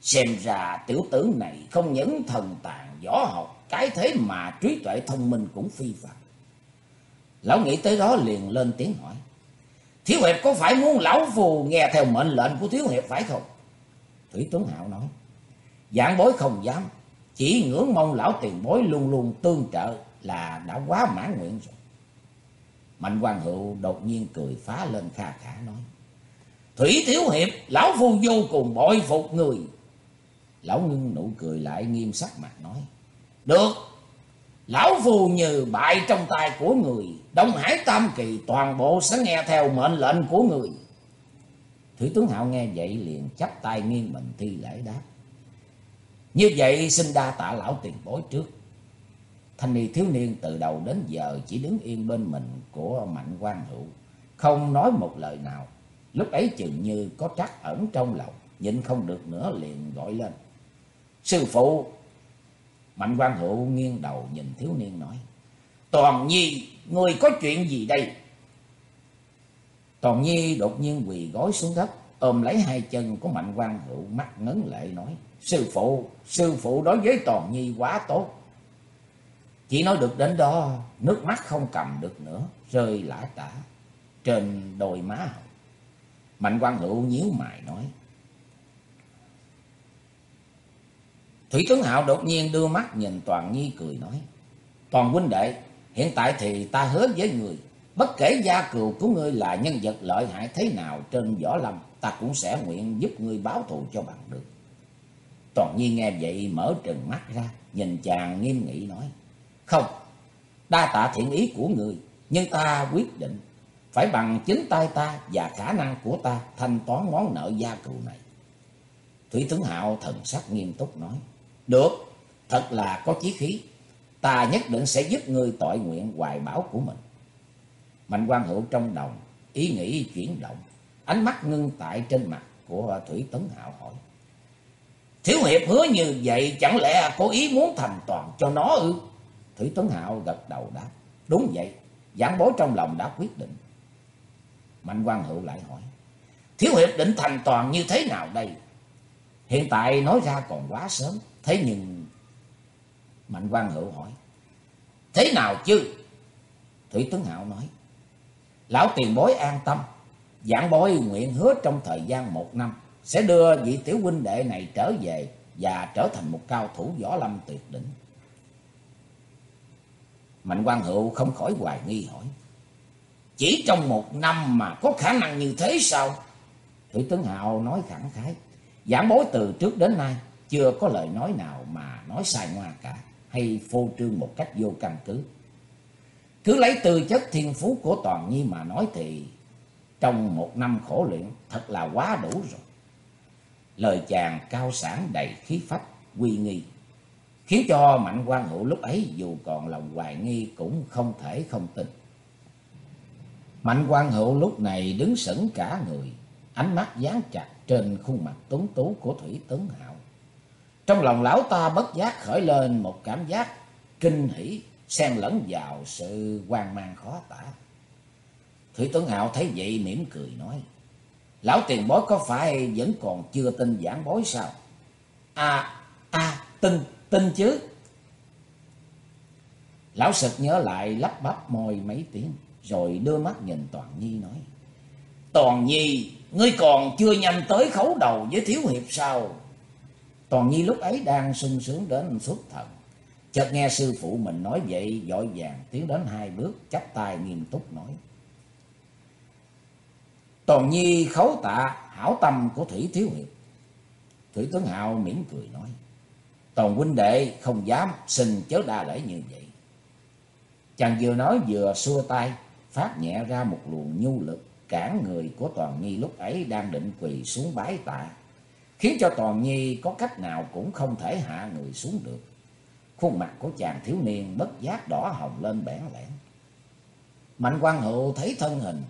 Xem ra tiểu tử này không những thần tàn võ học, cái thế mà trí tuệ thông minh cũng phi phàm Lão nghĩ tới đó liền lên tiếng hỏi. Thiếu Hiệp có phải muốn lão phù nghe theo mệnh lệnh của Thiếu Hiệp phải không? Thủy Tuấn Hạo nói. Giảng bối không dám, chỉ ngưỡng mong lão tiền bối luôn luôn tương trợ là đã quá mãn nguyện rồi. Mạnh Quang Hữu đột nhiên cười phá lên kha khả nói. Thủy Thiếu Hiệp, lão phu vô cùng bội phục người. Lão ngưng nụ cười lại nghiêm sắc mặt nói. Được, lão phù như bại trong tay của người, Đông Hải Tam Kỳ toàn bộ sẽ nghe theo mệnh lệnh của người. Thủy tướng Hạo nghe vậy liền chắp tay nghiêng mình thi lễ đáp. Như vậy xin đa tạ lão tiền bối trước. Thanh niên thiếu niên từ đầu đến giờ chỉ đứng yên bên mình của Mạnh quan Hữu, không nói một lời nào. Lúc ấy chừng như có trắc ẩn trong lòng, nhịn không được nữa liền gọi lên. Sư phụ! Mạnh quan Hữu nghiêng đầu nhìn thiếu niên nói. Toàn nhi, người có chuyện gì đây? Toàn nhi đột nhiên quỳ gối xuống đất, ôm lấy hai chân của Mạnh quan Hữu mắt ngấn lệ nói. Sư phụ, sư phụ đối với Toàn nhi quá tốt. Chỉ nói được đến đó, nước mắt không cầm được nữa, rơi lã tả trên đôi má hồng. Mạnh quan Hữu nhíu mày nói. Thủy tướng Hạo đột nhiên đưa mắt nhìn Toàn Nhi cười nói. Toàn huynh đệ, hiện tại thì ta hứa với người, bất kể gia cừu của ngươi là nhân vật lợi hại thế nào trên võ lâm, ta cũng sẽ nguyện giúp ngươi báo thù cho bằng được. Toàn Nhi nghe vậy mở trừng mắt ra, nhìn chàng nghiêm nghị nói. Không, đa tạ thiện ý của người, nhưng ta quyết định phải bằng chính tay ta và khả năng của ta thanh toán món nợ gia cừu này. Thủy tướng Hạo thần sắc nghiêm túc nói. Được, thật là có chí khí. Ta nhất định sẽ giúp ngươi tội nguyện hoài bảo của mình. Mạnh quan hữu trong đồng, ý nghĩ chuyển động. Ánh mắt ngưng tại trên mặt của Thủy Tấn Hạo hỏi. Thiếu hiệp hứa như vậy chẳng lẽ có ý muốn thành toàn cho nó ư? Thủy Tấn Hạo gật đầu đáp. Đúng vậy, giảng bối trong lòng đã quyết định. Mạnh quan hữu lại hỏi. Thiếu hiệp định thành toàn như thế nào đây? Hiện tại nói ra còn quá sớm. Thế nhưng... Mạnh quan hữu hỏi. Thế nào chứ? Thủy Tuấn Hạo nói. Lão tiền bối an tâm. Giảng bối nguyện hứa trong thời gian một năm. Sẽ đưa vị tiểu huynh đệ này trở về. Và trở thành một cao thủ võ lâm tuyệt đỉnh. Mạnh quan hữu không khỏi hoài nghi hỏi. Chỉ trong một năm mà có khả năng như thế sao? Thủy Tuấn Hạo nói khẳng khái. Giảng bối từ trước đến nay chưa có lời nói nào mà nói sai ngoa cả, hay phô trương một cách vô căn cứ. Cứ lấy tư chất thiên phú của Toàn Nhi mà nói thì trong một năm khổ luyện thật là quá đủ rồi. Lời chàng cao sản đầy khí phách, uy nghi, khiến cho Mạnh quan Hữu lúc ấy dù còn lòng hoài nghi cũng không thể không tin. Mạnh quan Hữu lúc này đứng sững cả người, ánh mắt dán chặt trên khuôn mặt tuấn tú của Thủy Tấn Hạo. Trong lòng lão ta bất giác khởi lên một cảm giác kinh hỉ, xen lẫn vào sự hoang mang khó tả. Thủy Tuấn Hạo thấy vậy mỉm cười nói, Lão tiền bối có phải vẫn còn chưa tin giảng bối sao? À, à, tin, tin chứ. Lão sực nhớ lại lắp bắp môi mấy tiếng, rồi đưa mắt nhìn Toàn Nhi nói. Toàn Nhi, ngươi còn chưa nhanh tới khấu đầu với Thiếu Hiệp sao? Toàn Nhi lúc ấy đang sung sướng đến xuất thần. Chợt nghe sư phụ mình nói vậy, dội vàng tiến đến hai bước, chắp tay nghiêm túc nói. Toàn Nhi khấu tạ hảo tâm của Thủy Thiếu Hiệp. Thủy Tuấn Hạo mỉm cười nói. Toàn huynh đệ không dám xin chớ đa lễ như vậy. Chàng vừa nói vừa xua tay, phát nhẹ ra một luồng nhu lực cản người của Toàn Nhi lúc ấy đang định quỳ xuống bái tạ, khiến cho Toàn Nhi có cách nào cũng không thể hạ người xuống được. Khuôn mặt của chàng thiếu niên bất giác đỏ hồng lên bẽn lẽn. Mạnh quan hữu thấy thân hình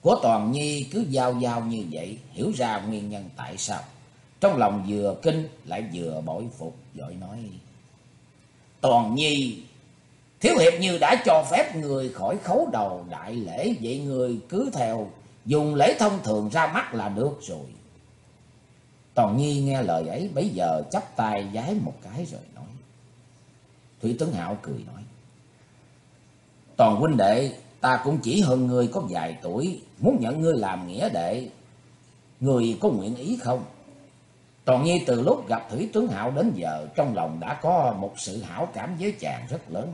của Toàn Nhi cứ giao giao như vậy, hiểu ra nguyên nhân tại sao. Trong lòng vừa kinh lại vừa bội phục, giỏi nói. Toàn Nhi, Thiếu Hiệp như đã cho phép người khỏi khấu đầu đại lễ, vậy người cứ theo, dùng lễ thông thường ra mắt là được rồi. Toàn Nhi nghe lời ấy, bấy giờ chắp tay giái một cái rồi nói. Thủy Tuấn Hạo cười nói. Toàn huynh đệ, ta cũng chỉ hơn ngươi có vài tuổi, muốn nhận ngươi làm nghĩa đệ. Ngươi có nguyện ý không? Toàn Nhi từ lúc gặp Thủy Tuấn Hạo đến giờ, trong lòng đã có một sự hảo cảm với chàng rất lớn.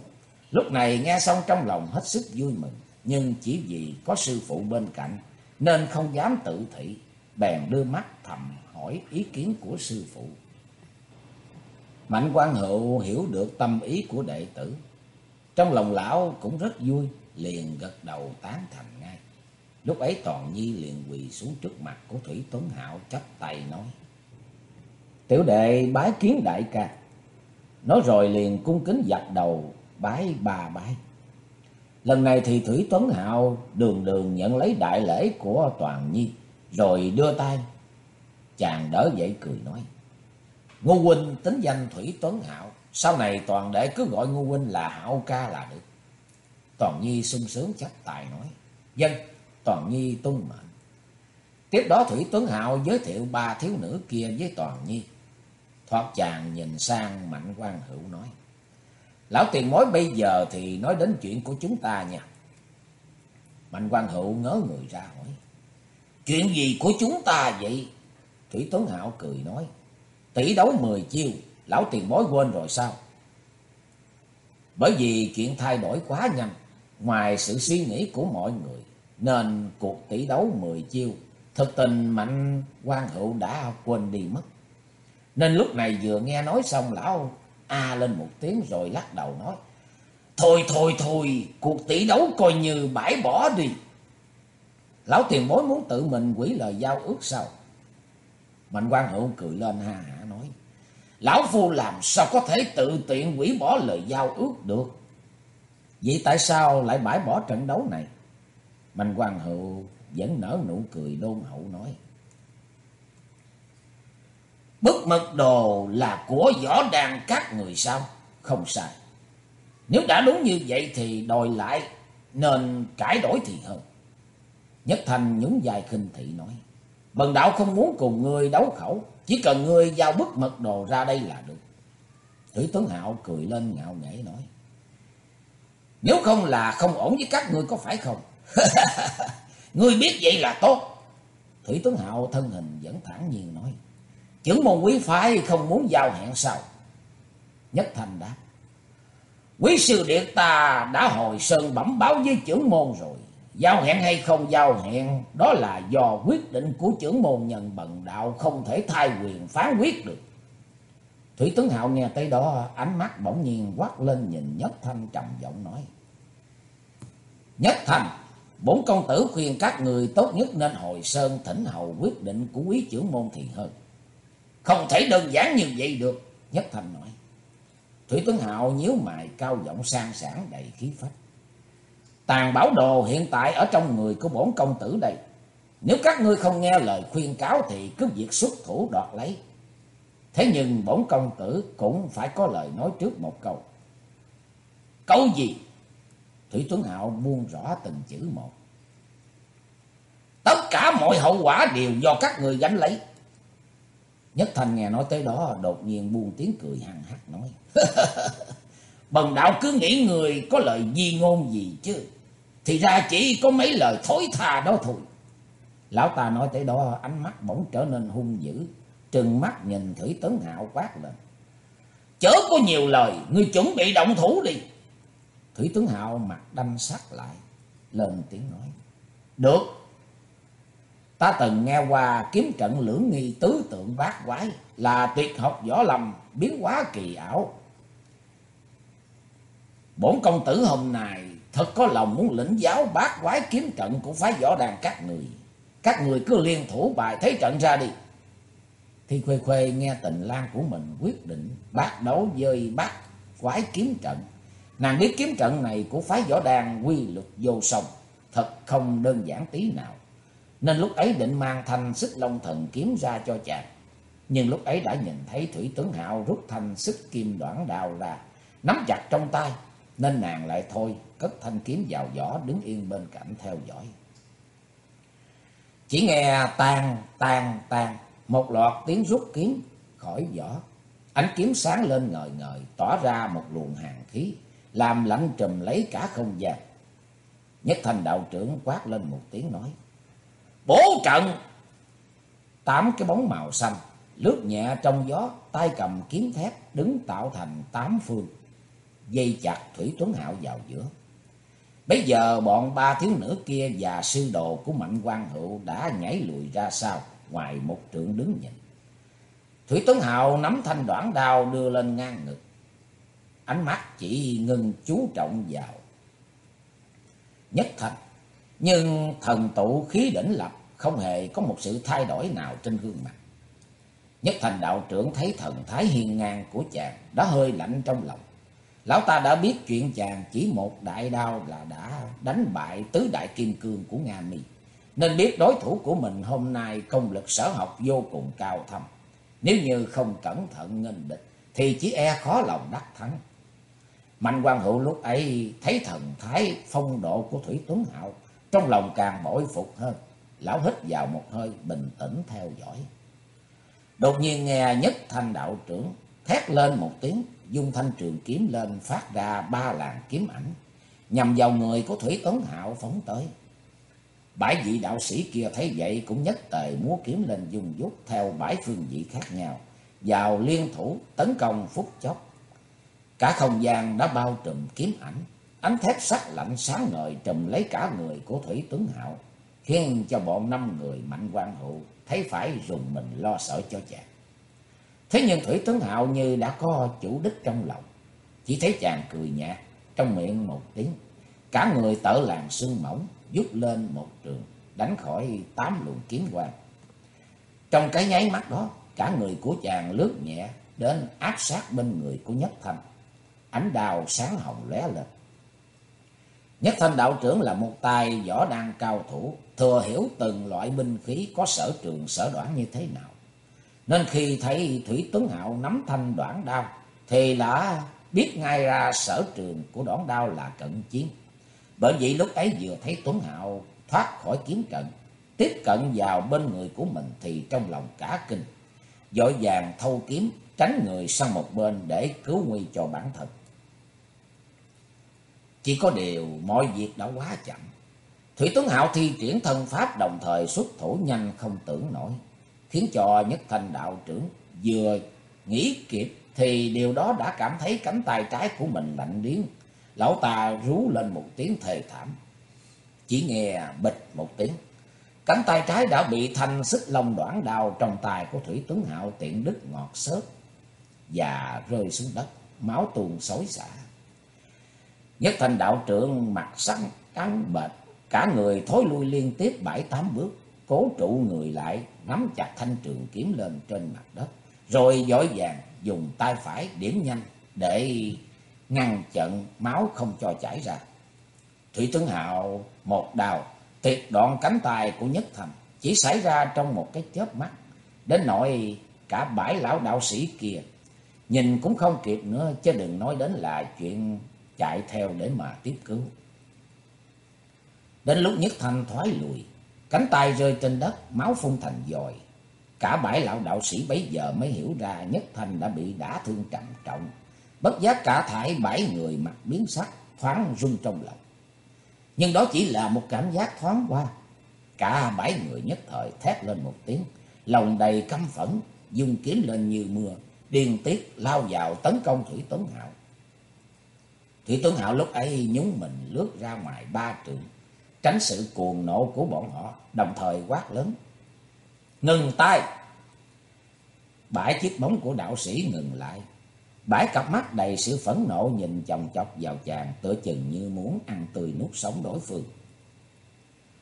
Lúc này nghe xong trong lòng hết sức vui mừng, nhưng chỉ vì có sư phụ bên cạnh, nên không dám tự thị, bèn đưa mắt thầm hỏi ý kiến của sư phụ. Mạnh quan hữu hiểu được tâm ý của đệ tử. Trong lòng lão cũng rất vui, liền gật đầu tán thành ngay. Lúc ấy Toàn Nhi liền quỳ xuống trước mặt của Thủy Tuấn Hạo chắp tay nói. Tiểu đệ bái kiến đại ca. Nói rồi liền cung kính giặt đầu bái bà bái. Lần này thì Thủy Tuấn Hạo đường đường nhận lấy đại lễ của Toàn Nhi, rồi đưa tay. Chàng đỡ dậy cười nói. Ngô huynh tính danh Thủy Tuấn Hạo, sau này toàn đệ cứ gọi Ngô huynh là Hạo ca là được. Toàn Nhi sung sướng chắp tài nói. Dân, Toàn Nhi tuân mệnh. Tiếp đó Thủy Tuấn Hạo giới thiệu ba thiếu nữ kia với Toàn Nhi. Thoát chàng nhìn sang Mạnh Quang Hữu nói. Lão tiền mối bây giờ thì nói đến chuyện của chúng ta nha. Mạnh Quang Hữu ngớ người ra hỏi. Chuyện gì của chúng ta vậy? Thủy Tuấn Hạo cười nói. Tỷ đấu mười chiêu, lão tiền bối quên rồi sao? Bởi vì chuyện thay đổi quá nhanh, ngoài sự suy nghĩ của mọi người, nên cuộc tỷ đấu mười chiêu, thực tình mạnh quan hữu đã quên đi mất. Nên lúc này vừa nghe nói xong lão a lên một tiếng rồi lắc đầu nói. Thôi thôi thôi, cuộc tỷ đấu coi như bãi bỏ đi. Lão tiền bối muốn tự mình quỷ lời giao ước sao? Mạnh quan hữu cười lên ha hả nói. Lão Phu làm sao có thể tự tiện quỷ bỏ lời giao ước được? Vậy tại sao lại bãi bỏ trận đấu này? Mạnh quan hữu vẫn nở nụ cười đôn hậu nói. Bức mật đồ là của võ đàn các người sao? Không sai. Nếu đã đúng như vậy thì đòi lại nên cải đổi thì hơn. Nhất Thành nhún dài khinh thị nói. Bần đạo không muốn cùng ngươi đấu khẩu. Chỉ cần ngươi giao bức mật đồ ra đây là được. Thủy Tuấn Hạo cười lên ngạo nghễ nói. Nếu không là không ổn với các ngươi có phải không? ngươi biết vậy là tốt. Thủy Tuấn Hạo thân hình vẫn thẳng nhiên nói. Chưởng môn quý phái không muốn giao hẹn sao? Nhất Thành đáp. Quý sư điệt ta đã hồi sơn bẩm báo với trưởng môn rồi. Giao hẹn hay không giao hẹn đó là do quyết định của trưởng môn nhân bần đạo không thể thay quyền phán quyết được. Thủy tướng Hạo nghe tới đó ánh mắt bỗng nhiên quát lên nhìn Nhất Thanh trầm giọng nói. Nhất Thanh, bốn công tử khuyên các người tốt nhất nên hồi sơn thỉnh hầu quyết định của quý trưởng môn thì hơn. Không thể đơn giản như vậy được, Nhất Thanh nói. Thủy Tuấn Hạo nhíu mày cao giọng sang sảng đầy khí phách. Tàn bảo đồ hiện tại ở trong người của bổn công tử đây. Nếu các ngươi không nghe lời khuyên cáo thì cứ việc xuất thủ đoạt lấy. Thế nhưng bổn công tử cũng phải có lời nói trước một câu. Câu gì? Thủy Tuấn Hạo buông rõ từng chữ một. Tất cả mọi hậu quả đều do các người gánh lấy. Nhất Thành nghe nói tới đó, đột nhiên buông tiếng cười hằng hắc nói. Bần đạo cứ nghĩ người có lời di ngôn gì chứ. Thì ra chỉ có mấy lời thối tha đó thôi. Lão ta nói tới đó ánh mắt bỗng trở nên hung dữ. Trừng mắt nhìn Thủy Tấn Hạo quát lên. Chớ có nhiều lời, ngươi chuẩn bị động thủ đi. Thủy tấn Hạo mặt đanh sắc lại, lên tiếng nói. Được, ta từng nghe qua kiếm trận lưỡng nghi tứ tượng bát quái là tuyệt học võ lâm biến hóa kỳ ảo. Bổn công tử hôm nay thật có lòng muốn lĩnh giáo bát quái kiếm trận của phái võ đàn các người. Các người cứ liên thủ bài thế trận ra đi. Thì Khuê Khuê nghe tình lang của mình quyết định bắt đấu với bát quái kiếm trận. Nàng biết kiếm trận này của phái võ đàn quy luật vô song, thật không đơn giản tí nào. Nên lúc ấy định mang thanh sức long thần kiếm ra cho chàng. Nhưng lúc ấy đã nhìn thấy Thủy Tướng Hạo rút thanh sức kim đoạn đào ra, nắm chặt trong tay, nên nàng lại thôi cất thanh kiếm vào vỏ đứng yên bên cạnh theo dõi. Chỉ nghe tan tan tan một loạt tiếng rút kiếm khỏi vỏ. Ánh kiếm sáng lên ngời ngời, tỏa ra một luồng hàng khí, làm lạnh trùm lấy cả không gian. Nhất thành đạo trưởng quát lên một tiếng nói. Bố trận! Tám cái bóng màu xanh, lướt nhẹ trong gió, tay cầm kiếm thép, đứng tạo thành tám phương. Dây chặt Thủy Tuấn Hạo vào giữa. Bây giờ bọn ba thiếu nữ kia và sư đồ của Mạnh Quang Hữu đã nhảy lùi ra sau, ngoài một trượng đứng nhìn. Thủy Tuấn Hạo nắm thanh đoạn đao đưa lên ngang ngực. Ánh mắt chỉ ngưng chú trọng vào. Nhất thành, nhưng thần tụ khí đỉnh lập không hề có một sự thay đổi nào trên gương mặt. Nhất thành đạo trưởng thấy thần thái hiên ngang của chàng đã hơi lạnh trong lòng. Lão ta đã biết chuyện chàng chỉ một đại đao là đã đánh bại tứ đại kim cương của Nga Mi. Nên biết đối thủ của mình hôm nay công lực sở học vô cùng cao thâm. Nếu như không cẩn thận nghênh địch thì chỉ e khó lòng đắc thắng. Mạnh quan hữu lúc ấy thấy thần thái phong độ của Thủy Tuấn Hạo, trong lòng càng bội phục hơn. Lão hít vào một hơi bình tĩnh theo dõi. Đột nhiên nghe nhất thanh đạo trưởng thét lên một tiếng, dung thanh trường kiếm lên phát ra ba làn kiếm ảnh, nhằm vào người của Thủy tấn Hạo phóng tới. Bãi vị đạo sĩ kia thấy vậy cũng nhất tề múa kiếm lên dùng dút theo bãi phương vị khác nhau, vào liên thủ tấn công phút chốc. Cả không gian đã bao trùm kiếm ảnh, ánh thép sắc lạnh sáng ngời trùm lấy cả người của Thủy Tuấn Hạo, khiến cho bọn năm người mạnh quan hữu thấy phải dùng mình lo sợ cho chàng. Thế nhưng Thủy Tuấn Hạo như đã có chủ đích trong lòng, chỉ thấy chàng cười nhạt, trong miệng một tiếng, cả người tở làng xương mỏng, rút lên một trường, đánh khỏi tám luồng kiếm quang. Trong cái nháy mắt đó, cả người của chàng lướt nhẹ đến áp sát bên người của Nhất Thanh. Ánh đào sáng hồng lóe lên. Nhất Thanh đạo trưởng là một tay võ đan cao thủ, thừa hiểu từng loại binh khí có sở trường sở đoản như thế nào. Nên khi thấy Thủy Tuấn Hạo nắm thanh đoạn đao, thì đã biết ngay ra sở trường của đoạn đao là cận chiến. Bởi vậy lúc ấy vừa thấy Tuấn Hạo thoát khỏi kiếm trận, tiếp cận vào bên người của mình thì trong lòng cả kinh. Dội vàng thâu kiếm, tránh người sang một bên để cứu nguy cho bản thân. Chỉ có điều mọi việc đã quá chậm. Thủy Tuấn Hạo thi triển thân pháp đồng thời xuất thủ nhanh không tưởng nổi, khiến cho nhất thành đạo trưởng vừa nghĩ kịp thì điều đó đã cảm thấy cánh tay trái của mình lạnh điếng, Lão ta rú lên một tiếng thề thảm. Chỉ nghe bịch một tiếng. Cánh tay trái đã bị thanh xích lông đoạn đào trong tay của Thủy tướng Hạo tiện đứt ngọt xớt. Và rơi xuống đất, máu tuôn xối xả. Nhất thành đạo trưởng mặt sắc trắng bệch, cả người thối lui liên tiếp bảy tám bước, cố trụ người lại, nắm chặt thanh trường kiếm lên trên mặt đất, rồi dõi vàng dùng tay phải điểm nhanh để ngăn chặn máu không cho chảy ra. Thủy Tướng Hạo một đào tuyệt đoạn cánh tay của Nhất Thành chỉ xảy ra trong một cái chớp mắt, đến nỗi cả bãi lão đạo sĩ kia nhìn cũng không kịp nữa chứ đừng nói đến là chuyện chạy theo để mà tiếp cứu. Đến lúc Nhất Thanh thoái lùi, cánh tay rơi trên đất, máu phun thành dòi. Cả bãi lão đạo sĩ bấy giờ mới hiểu ra Nhất Thành đã bị đả thương trầm trọng Bất giác cả thải bảy người mặt biến sắc, thoáng rung trong lòng. Nhưng đó chỉ là một cảm giác thoáng qua. Cả bảy người nhất thời thét lên một tiếng, lòng đầy căm phẫn, dùng kiếm lên như mưa, điên tiết lao vào tấn công Thủy Tuấn Hạo. Thủy Tuấn Hạo lúc ấy nhúng mình lướt ra ngoài ba trường, tránh sự cuồng nộ của bọn họ, đồng thời quát lớn. Ngừng tay! Bãi chiếc bóng của đạo sĩ ngừng lại. Bãi cặp mắt đầy sự phẫn nộ nhìn chồng chọc vào chàng tựa chừng như muốn ăn tươi nuốt sống đối phương.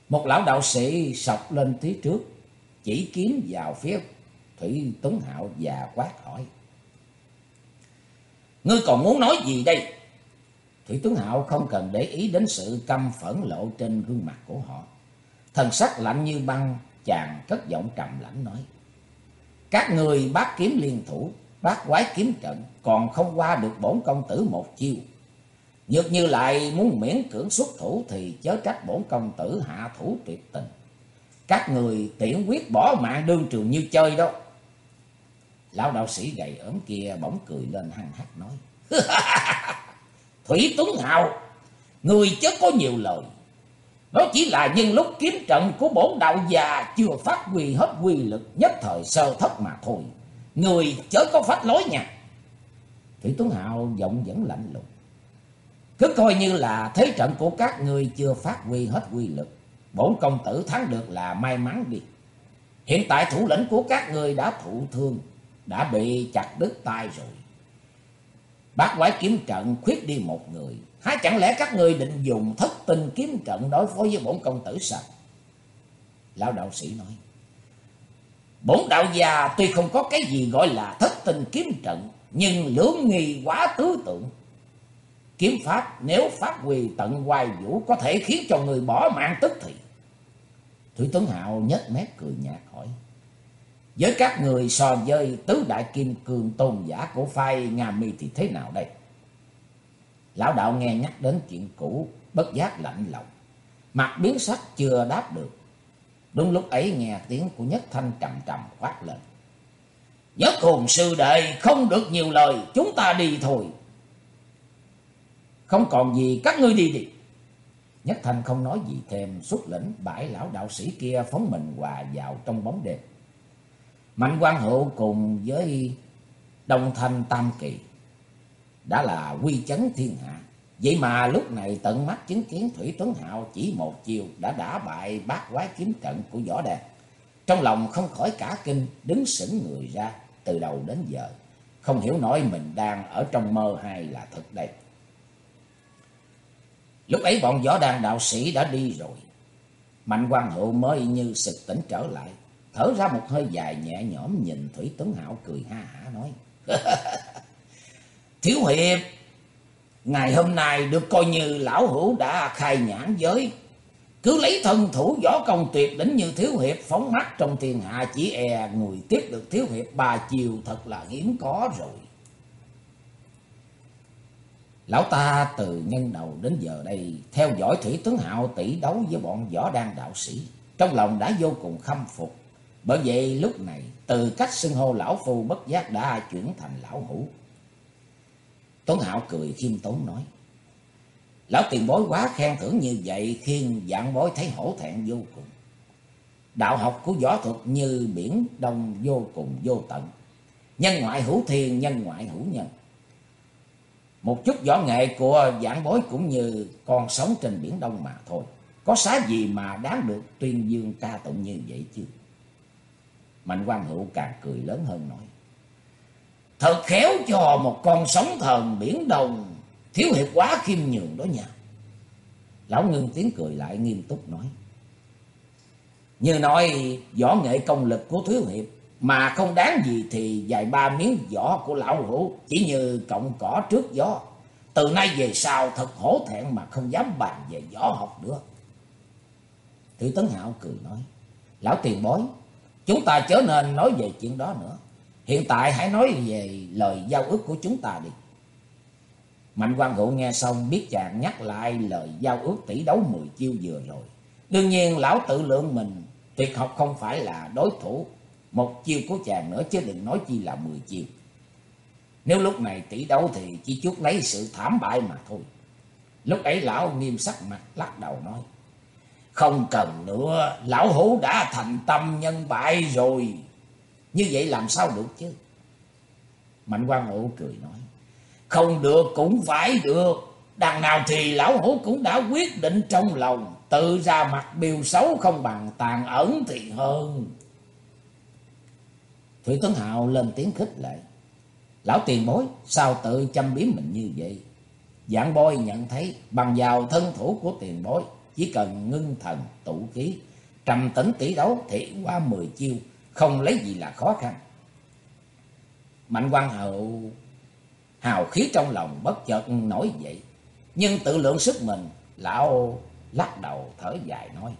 Một lão đạo sĩ sọc lên phía trước, chỉ kiếm vào phía Thủy Tuấn Hạo và quát hỏi. Ngươi còn muốn nói gì đây? Thủy Tuấn Hạo không cần để ý đến sự căm phẫn lộ trên gương mặt của họ. Thần sắc lạnh như băng, chàng cất giọng trầm lãnh nói. Các người bác kiếm liên thủ, bác quái kiếm trận, còn không qua được bổn công tử một chiêu. Nhược như lại muốn miễn cưỡng xuất thủ thì chớ trách bổn công tử hạ thủ tuyệt tình. Các người tiện quyết bỏ mạng đương trường như chơi đó. Lão đạo sĩ gầy ốm kia bỗng cười lên hăng hắc nói. Thủy Tuấn Hào, người chớ có nhiều lời. nó chỉ là nhân lúc kiếm trận của bổn đạo già chưa phát huy hết quy lực nhất thời sơ thất mà thôi. Người chớ có phát lối nha. Thủy Tuấn Hào giọng vẫn lạnh lùng. Cứ coi như là thế trận của các người chưa phát huy hết quy lực. Bổn công tử thắng được là may mắn đi. Hiện tại thủ lĩnh của các người đã thụ thương, đã bị chặt đứt tay rồi. Bác quái kiếm trận khuyết đi một người. Há chẳng lẽ các người định dùng thất tình kiếm trận đối phó với bổn công tử sao? Lão đạo sĩ nói. Bổn đạo già, tuy không có cái gì gọi là thất tình kiếm trận. Nhưng lưỡng nghi quá tứ tượng. Kiếm pháp, nếu phát huy tận hoài vũ, có thể khiến cho người bỏ mạng tức thì. Thủy Tuấn Hạo nhếch mép cười nhạt hỏi. Với các người so với tứ đại kim cương tôn giả của phai Nga Mi thì thế nào đây? Lão đạo nghe nhắc đến chuyện cũ, bất giác lạnh lòng. Mặt biến sắc chưa đáp được. Đúng lúc ấy nghe tiếng của Nhất Thanh trầm trầm quát lên. Nhất hồn sư đệ không được nhiều lời, chúng ta đi thôi. Không còn gì, các ngươi đi đi. Nhất Thanh không nói gì thêm, xuất lĩnh bãi lão đạo sĩ kia phóng mình hòa vào trong bóng đêm. Mạnh quan hữu cùng với Đông Thanh Tam Kỳ đã là quy chấn thiên hạ. Vậy mà lúc này tận mắt chứng kiến Thủy Tuấn Hạo chỉ một chiều đã đả bại bát quái kiếm trận của võ đàn. Trong lòng không khỏi cả kinh, đứng sững người ra từ đầu đến giờ. Không hiểu nổi mình đang ở trong mơ hay là thật đây. Lúc ấy bọn võ đàn đạo sĩ đã đi rồi. Mạnh quan hữu mới như sực tỉnh trở lại. Thở ra một hơi dài nhẹ nhõm nhìn Thủy Tuấn Hạo cười ha hả nói. Thiếu hiệp, ngày hôm nay được coi như lão hữu đã khai nhãn giới. Cứ lấy thân thủ võ công tuyệt đỉnh như thiếu hiệp phóng mắt trong thiên hạ chỉ e người tiếp được thiếu hiệp ba chiều thật là hiếm có rồi. Lão ta từ nhân đầu đến giờ đây theo dõi Thủy Tuấn Hạo tỷ đấu với bọn võ đan đạo sĩ. Trong lòng đã vô cùng khâm phục. Bởi vậy lúc này từ cách xưng hô lão phu bất giác đã chuyển thành lão hữu. Tuấn Hạo cười khiêm tốn nói. Lão tiền bối quá khen thưởng như vậy khiến dạng bối thấy hổ thẹn vô cùng. Đạo học của võ thuật như biển đông vô cùng vô tận. Nhân ngoại hữu thiên, nhân ngoại hữu nhân. Một chút võ nghệ của giảng bối cũng như con sống trên biển đông mà thôi. Có xá gì mà đáng được tuyên dương ca tụng như vậy chứ? Mạnh quan hữu càng cười lớn hơn nói. Thật khéo cho một con sóng thần biển đồng thiếu hiệp quá khiêm nhường đó nha. Lão ngưng tiếng cười lại nghiêm túc nói. Như nói võ nghệ công lực của thiếu hiệp mà không đáng gì thì vài ba miếng võ của lão hữu chỉ như cọng cỏ trước gió. Từ nay về sau thật hổ thẹn mà không dám bàn về võ học nữa. Thủy Tấn Hạo cười nói. Lão tiền bối, chúng ta chớ nên nói về chuyện đó nữa. Hiện tại hãy nói về lời giao ước của chúng ta đi. Mạnh quan hữu nghe xong biết chàng nhắc lại lời giao ước tỷ đấu mười chiêu vừa rồi. Đương nhiên, lão tự lượng mình, tuyệt học không phải là đối thủ một chiêu của chàng nữa chứ đừng nói chi là mười chiêu. Nếu lúc này tỷ đấu thì chỉ chút lấy sự thảm bại mà thôi. Lúc ấy lão nghiêm sắc mặt, lắc đầu nói. Không cần nữa, lão hủ đã thành tâm nhân bại rồi. Như vậy làm sao được chứ? Mạnh quan hữu cười nói. Không được cũng phải được. Đằng nào thì lão hủ cũng đã quyết định trong lòng. Tự ra mặt biểu xấu không bằng tàn ẩn thì hơn. Thủy Tuấn Hạo lên tiếng khích lệ. Lão tiền bối sao tự chăm biếm mình như vậy? Giảng bôi nhận thấy bằng vào thân thủ của tiền bối. Chỉ cần ngưng thần tụ khí. Trầm tĩnh tỷ đấu thì qua mười chiêu. Không lấy gì là khó khăn. Mạnh quan hậu hào khí trong lòng bất chợt nổi dậy. Nhưng tự lượng sức mình, lão lắc đầu thở dài nói.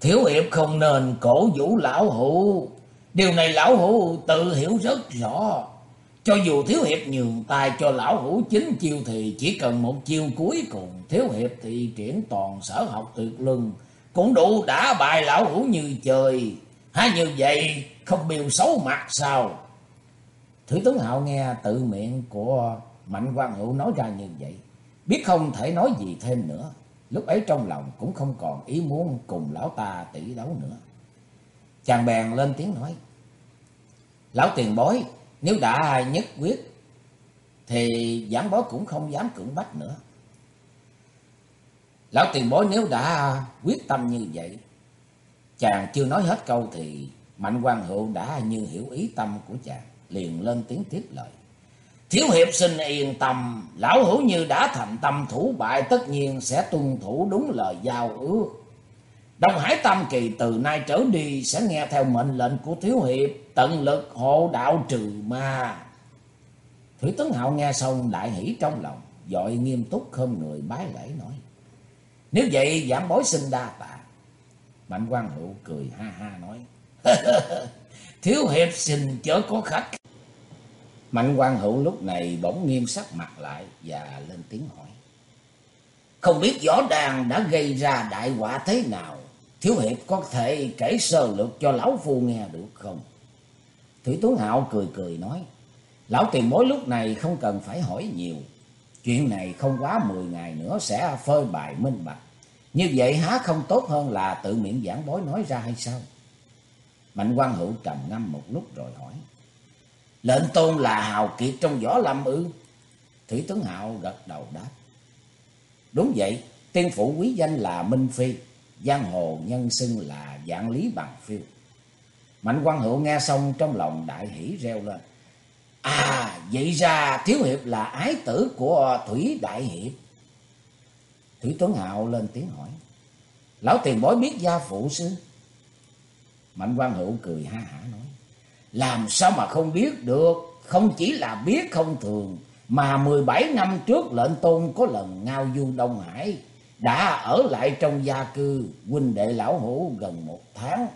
Thiếu hiệp không nên cổ vũ lão hữu. Điều này lão hữu tự hiểu rất rõ. Cho dù thiếu hiệp nhường tay cho lão hữu chính chiêu thì chỉ cần một chiêu cuối cùng. Thiếu hiệp thì triển toàn sở học tuyệt luân. Cũng đủ đã bài lão hữu như trời. Hay như vậy không biểu xấu mặt sao? Thủy tướng Hạo nghe tự miệng của Mạnh Quang Hữu nói ra như vậy. Biết không thể nói gì thêm nữa. Lúc ấy trong lòng cũng không còn ý muốn cùng lão ta tỷ đấu nữa. Chàng bèn lên tiếng nói. Lão tiền bối, nếu đã nhất quyết, thì giảng bối cũng không dám cưỡng bắt nữa. Lão tiền bối nếu đã quyết tâm như vậy, chàng chưa nói hết câu thì Mạnh quan hữu đã như hiểu ý tâm của chàng, liền lên tiếng tiếp lời. Thiếu hiệp xin yên tâm, lão hữu như đã thành tâm thủ bại tất nhiên sẽ tuân thủ đúng lời giao ước. Đông Hải Tam Kỳ từ nay trở đi sẽ nghe theo mệnh lệnh của Thiếu Hiệp, tận lực hộ đạo trừ ma. Thủy Tấn Hạo nghe xong đại hỷ trong lòng, dội nghiêm túc không người bái lễ nói. Nếu vậy giảm bối xin đa tạ. Mạnh Quang hữu cười ha ha nói. Thiếu Hiệp xin chớ có khách. Mạnh Quang hữu lúc này bỗng nghiêm sắc mặt lại và lên tiếng hỏi. Không biết võ đàn đã gây ra đại họa thế nào? Thiếu hiệp có thể kể sơ lược cho lão phu nghe được không? Thủy Tuấn Hạo cười cười nói. Lão tiền bối lúc này không cần phải hỏi nhiều. Chuyện này không quá mười ngày nữa sẽ phơi bài minh bạch. Như vậy há không tốt hơn là tự miệng giảng bối nói ra hay sao? Mạnh quan hữu trầm ngâm một lúc rồi hỏi. Lệnh tôn là hào kiệt trong võ lâm ư? Thủy Tuấn Hạo gật đầu đáp. Đúng vậy, tiên phụ quý danh là Minh Phi, giang hồ nhân xưng là dạng lý bằng phiêu. Mạnh quan hữu nghe xong trong lòng đại hỷ reo lên. À, vậy ra Thiếu Hiệp là ái tử của Thủy Đại Hiệp. Thủy Tuấn Hạo lên tiếng hỏi. Lão tiền bối biết gia phụ sư? Mạnh quan hữu cười ha hả nói. Làm sao mà không biết được, không chỉ là biết không thường, mà 17 năm trước lệnh tôn có lần ngao du Đông Hải, đã ở lại trong gia cư huynh đệ lão hổ gần một tháng.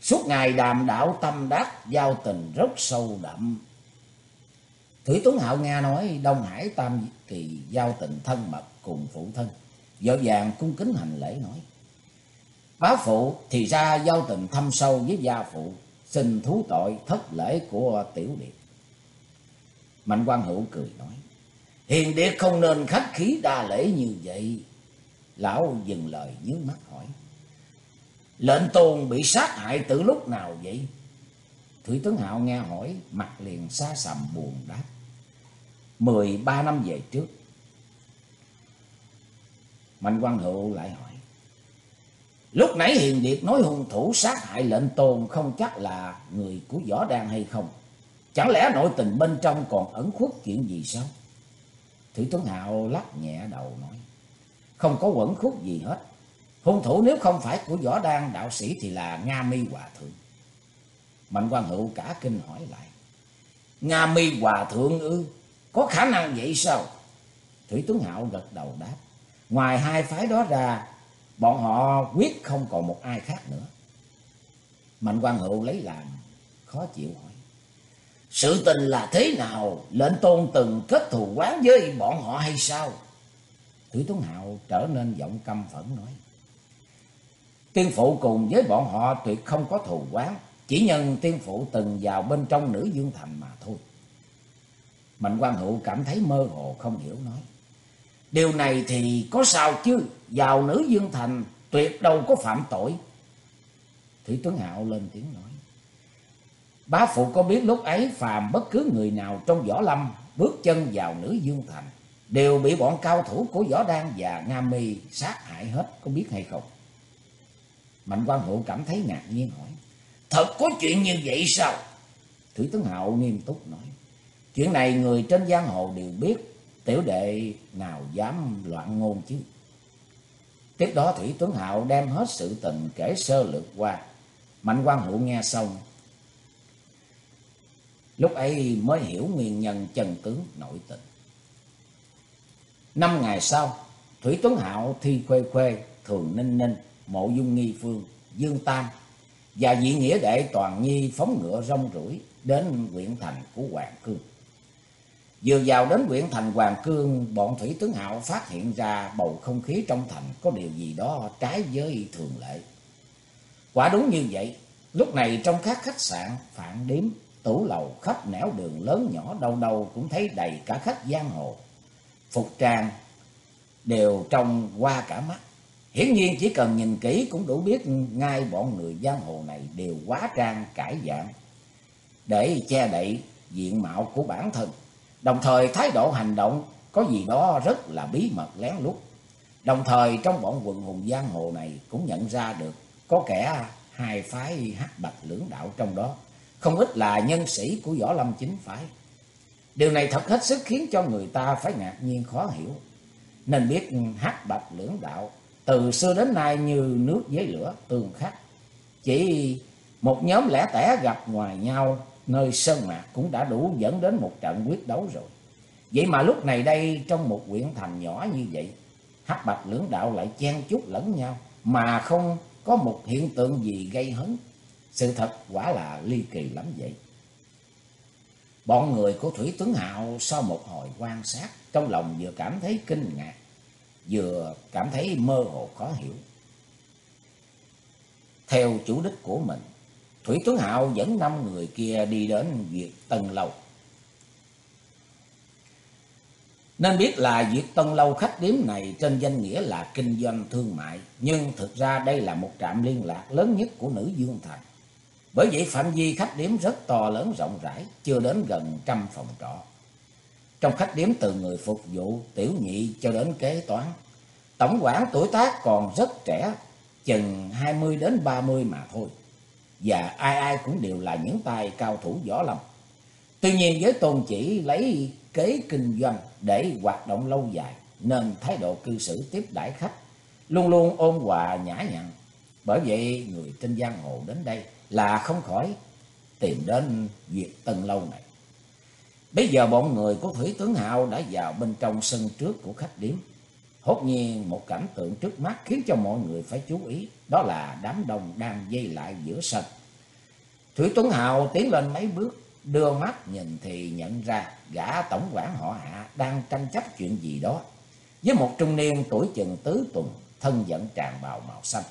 Suốt ngày đàm đạo tâm đắc, giao tình rất sâu đậm. Thủy Tuấn Hạo nghe nói Đông Hải Tam Kỳ giao tình thân mật cùng phụ thân. Vợ vàng cung kính hành lễ nói. Bá phụ thì ra giao tình thâm sâu với gia phụ, xin thú tội thất lễ của tiểu điệp. Mạnh quan hữu cười nói. Hiền điệp không nên khách khí đa lễ như vậy. Lão dừng lời nhướng mắt hỏi. Lệnh tôn bị sát hại từ lúc nào vậy? Thủy Tuấn Hạo nghe hỏi, mặt liền xa sầm buồn đáp. Mười ba năm về trước. Mạnh quan hữu lại hỏi. Lúc nãy Hiền Điệp nói hung thủ sát hại lệnh tôn không chắc là người của võ đan hay không. Chẳng lẽ nội tình bên trong còn ẩn khuất chuyện gì sao? Thủy Tuấn Hạo lắc nhẹ đầu nói. Không có quẩn khúc gì hết. Hung thủ nếu không phải của võ đan đạo sĩ thì là Nga mi Hòa Thượng. Mạnh quan hữu cả kinh hỏi lại. Nga mi Hòa Thượng ư? Có khả năng vậy sao? Thủy Tuấn Hạo gật đầu đáp. Ngoài hai phái đó ra, bọn họ quyết không còn một ai khác nữa. Mạnh quan hữu lấy làm khó chịu hỏi. Sự tình là thế nào? Lệnh tôn từng kết thù quán với bọn họ hay sao? Thủy Tuấn Hạo trở nên giọng căm phẫn nói. Tiên phụ cùng với bọn họ tuyệt không có thù quán. Chỉ nhân tiên phụ từng vào bên trong nữ dương thành mà thôi. Mạnh quan hữu cảm thấy mơ hồ không hiểu nói. Điều này thì có sao chứ, vào nữ Dương Thành tuyệt đâu có phạm tội. Thủy Tuấn Hạo lên tiếng nói. Bá phụ có biết lúc ấy phàm bất cứ người nào trong võ lâm bước chân vào nữ Dương Thành đều bị bọn cao thủ của võ đan và Nga Mi sát hại hết, có biết hay không? Mạnh quan hữu cảm thấy ngạc nhiên hỏi. Thật có chuyện như vậy sao? Thủy tướng hậu nghiêm túc nói. Chuyện này người trên giang hồ đều biết, tiểu đệ nào dám loạn ngôn chứ. Tiếp đó Thủy tướng Hạo đem hết sự tình kể sơ lược qua. Mạnh quan hữu nghe xong. Lúc ấy mới hiểu nguyên nhân chân tướng nội tình. Năm ngày sau, Thủy Tuấn Hạo thi khuê khuê, thường ninh ninh, mộ dung nghi phương, dương tam và dị nghĩa đệ toàn nhi phóng ngựa rong rủi đến huyện thành của Hoàng Cương. Vừa vào đến huyện thành Hoàng Cương, bọn Thủy Tướng Hạo phát hiện ra bầu không khí trong thành có điều gì đó trái với thường lệ. Quả đúng như vậy, lúc này trong các khách sạn, phản điếm, tủ lầu khắp nẻo đường lớn nhỏ đâu đâu cũng thấy đầy cả khách giang hồ. Phục trang đều trông qua cả mắt. Hiển nhiên chỉ cần nhìn kỹ cũng đủ biết ngay bọn người giang hồ này đều quá trang cải dạng để che đậy diện mạo của bản thân. Đồng thời thái độ hành động có gì đó rất là bí mật lén lút. Đồng thời trong bọn quần hùng giang hồ này cũng nhận ra được có kẻ hai phái hắc bạch lưỡng đạo trong đó. Không ít là nhân sĩ của võ lâm chính phái. Điều này thật hết sức khiến cho người ta phải ngạc nhiên khó hiểu. Nên biết hắc bạch lưỡng đạo từ xưa đến nay như nước với lửa tương khắc. Chỉ một nhóm lẻ tẻ gặp ngoài nhau nơi sơn mạc cũng đã đủ dẫn đến một trận quyết đấu rồi. Vậy mà lúc này đây trong một huyện thành nhỏ như vậy, hắc bạch lưỡng đạo lại chen chúc lẫn nhau mà không có một hiện tượng gì gây hấn. Sự thật quả là ly kỳ lắm vậy. Bọn người của Thủy tướng Hạo sau một hồi quan sát, trong lòng vừa cảm thấy kinh ngạc, vừa cảm thấy mơ hồ khó hiểu. Theo chủ đích của mình, Thủy tướng Hạo dẫn năm người kia đi đến Việt Tân Lâu. Nên biết là Việt Tân Lâu khách điếm này trên danh nghĩa là kinh doanh thương mại, nhưng thực ra đây là một trạm liên lạc lớn nhất của nữ Dương Thành. Bởi vậy phạm vi khách điểm rất to lớn rộng rãi, chưa đến gần trăm phòng trọ. Trong khách điểm từ người phục vụ, tiểu nhị cho đến kế toán, tổng quản tuổi tác còn rất trẻ, chừng 20 đến 30 mà thôi và ai ai cũng đều là những tay cao thủ võ lâm. Tuy nhiên với tôn chỉ lấy kế kinh doanh để hoạt động lâu dài nên thái độ cư xử tiếp đãi khách luôn luôn ôn hòa nhã nhặn. Bởi vậy người trên giang hồ đến đây là không khỏi tìm đến việc tân lâu này. Bây giờ bọn người của Thủy Tướng Hạo đã vào bên trong sân trước của khách điếm. Hốt nhiên một cảnh tượng trước mắt khiến cho mọi người phải chú ý, đó là đám đông đang dây lại giữa sân. Thủy Tuấn Hào tiến lên mấy bước, đưa mắt nhìn thì nhận ra gã tổng quản họ hạ đang tranh chấp chuyện gì đó. Với một trung niên tuổi chừng tứ tuần, thân dẫn tràn bào màu xanh.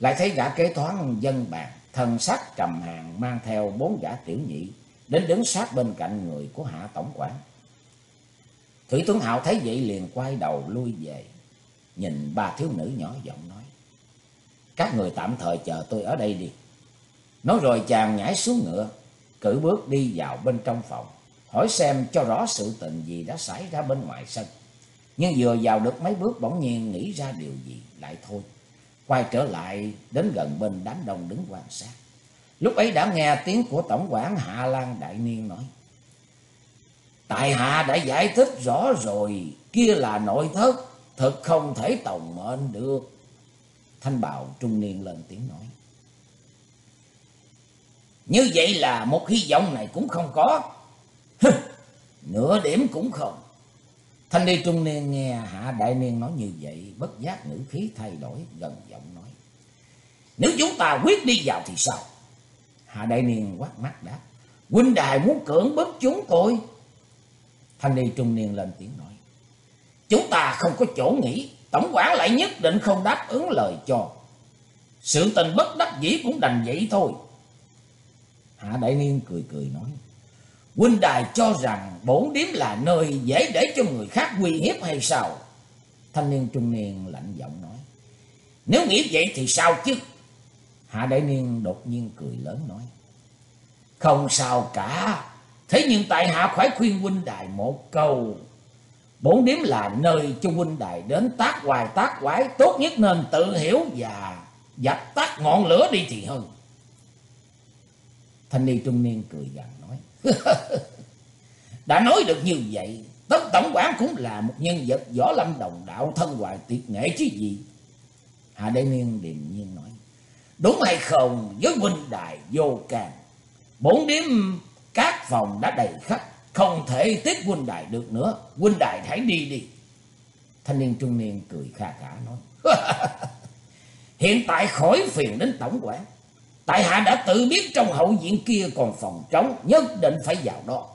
Lại thấy gã kế toán dân bàn, thân sắc trầm hàng mang theo bốn gã tiểu nhị, đến đứng sát bên cạnh người của hạ tổng quản. Thủy Tuấn Hạo thấy vậy liền quay đầu lui về, nhìn ba thiếu nữ nhỏ giọng nói. Các người tạm thời chờ tôi ở đây đi. Nói rồi chàng nhảy xuống ngựa, cử bước đi vào bên trong phòng, hỏi xem cho rõ sự tình gì đã xảy ra bên ngoài sân. Nhưng vừa vào được mấy bước bỗng nhiên nghĩ ra điều gì lại thôi. Quay trở lại đến gần bên đám đông đứng quan sát. Lúc ấy đã nghe tiếng của Tổng quản Hạ Lan Đại Niên nói. Tại hạ đã giải thích rõ rồi, kia là nội thất, thật không thể tòng mệnh được. Thanh bào trung niên lên tiếng nói. Như vậy là một hy vọng này cũng không có. Nửa điểm cũng không. Thanh đi trung niên nghe Hạ Đại Niên nói như vậy, bất giác ngữ khí thay đổi, gần giọng nói. Nếu chúng ta quyết đi vào thì sao? Hạ Đại Niên quát mắt đáp. Huynh đài muốn cưỡng bức chúng tôi. Thanh đi trung niên lên tiếng nói. Chúng ta không có chỗ nghỉ, tổng quản lại nhất định không đáp ứng lời cho. Sự tình bất đắc dĩ cũng đành vậy thôi. Hạ Đại Niên cười cười nói. Huynh đài cho rằng bổn điếm là nơi dễ để cho người khác uy hiếp hay sao? Thanh niên trung niên lạnh giọng nói. Nếu nghĩ vậy thì sao chứ? Hạ Đại Niên đột nhiên cười lớn nói. Không sao cả. Thế nhưng tại hạ phải khuyên huynh đài một câu. Bốn điếm là nơi cho huynh đài đến tác hoài tác quái. Tốt nhất nên tự hiểu và dập tắt ngọn lửa đi thì hơn. Thanh niên trung niên cười rằng. Đã nói được như vậy. Tất tổng quản cũng là một nhân vật võ lâm đồng đạo, thân hoài tuyệt nghệ chứ gì. Hạ Đại Niên điềm nhiên nói. Đúng hay không với huynh đài vô càng Bốn điểm các phòng đã đầy khách. Không thể tiếp huynh đài được nữa. Huynh đài hãy đi đi. Thanh niên trung niên cười kha khả nói. Hiện tại khỏi phiền đến tổng quản. Tại hạ đã tự biết trong hậu viện kia còn phòng trống. Nhất định phải vào đó.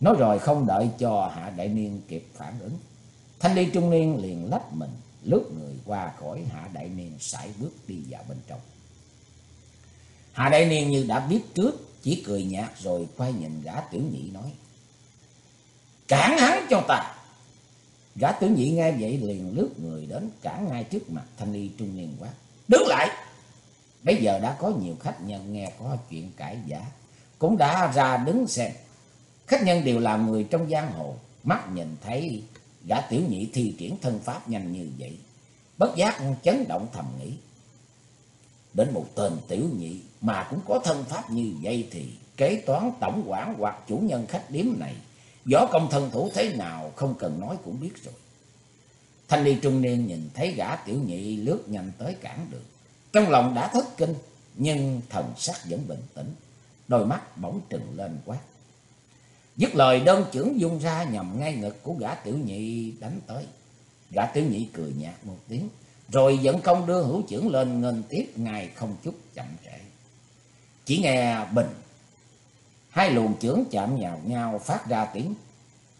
Nói rồi không đợi cho hạ đại niên kịp phản ứng. Thanh ly trung niên liền lách mình. Lướt người qua khỏi hạ đại niên sải bước đi vào bên trong. Hạ đại niên như đã biết trước. Chỉ cười nhạt rồi quay nhìn gã tiểu nhị nói. Cản hắn cho ta. Gã tiểu nhị nghe vậy liền lướt người đến cản ngay trước mặt thanh ly trung niên quát. Đứng lại. Bây giờ đã có nhiều khách nhân nghe có chuyện cãi giả. Cũng đã ra đứng xem. Khách nhân đều là người trong giang hồ. Mắt nhìn thấy gã tiểu nhị thi triển thân pháp nhanh như vậy. Bất giác chấn động thầm nghĩ. Đến một tên tiểu nhị mà cũng có thân pháp như vậy thì kế toán tổng quản hoặc chủ nhân khách điếm này. Võ công thân thủ thế nào không cần nói cũng biết rồi. Thanh niên trung niên nhìn thấy gã tiểu nhị lướt nhanh tới cản được. Trong lòng đã thất kinh, nhưng thần sắc vẫn bình tĩnh. Đôi mắt bỗng trừng lên quát. Dứt lời đơn trưởng dung ra nhằm ngay ngực của gã tiểu nhị đánh tới. Gã tiểu nhị cười nhạt một tiếng, rồi dẫn công đưa hữu trưởng lên ngân tiếp ngài không chút chậm trễ. Chỉ nghe bình, hai luồng trưởng chạm nhào nhau phát ra tiếng.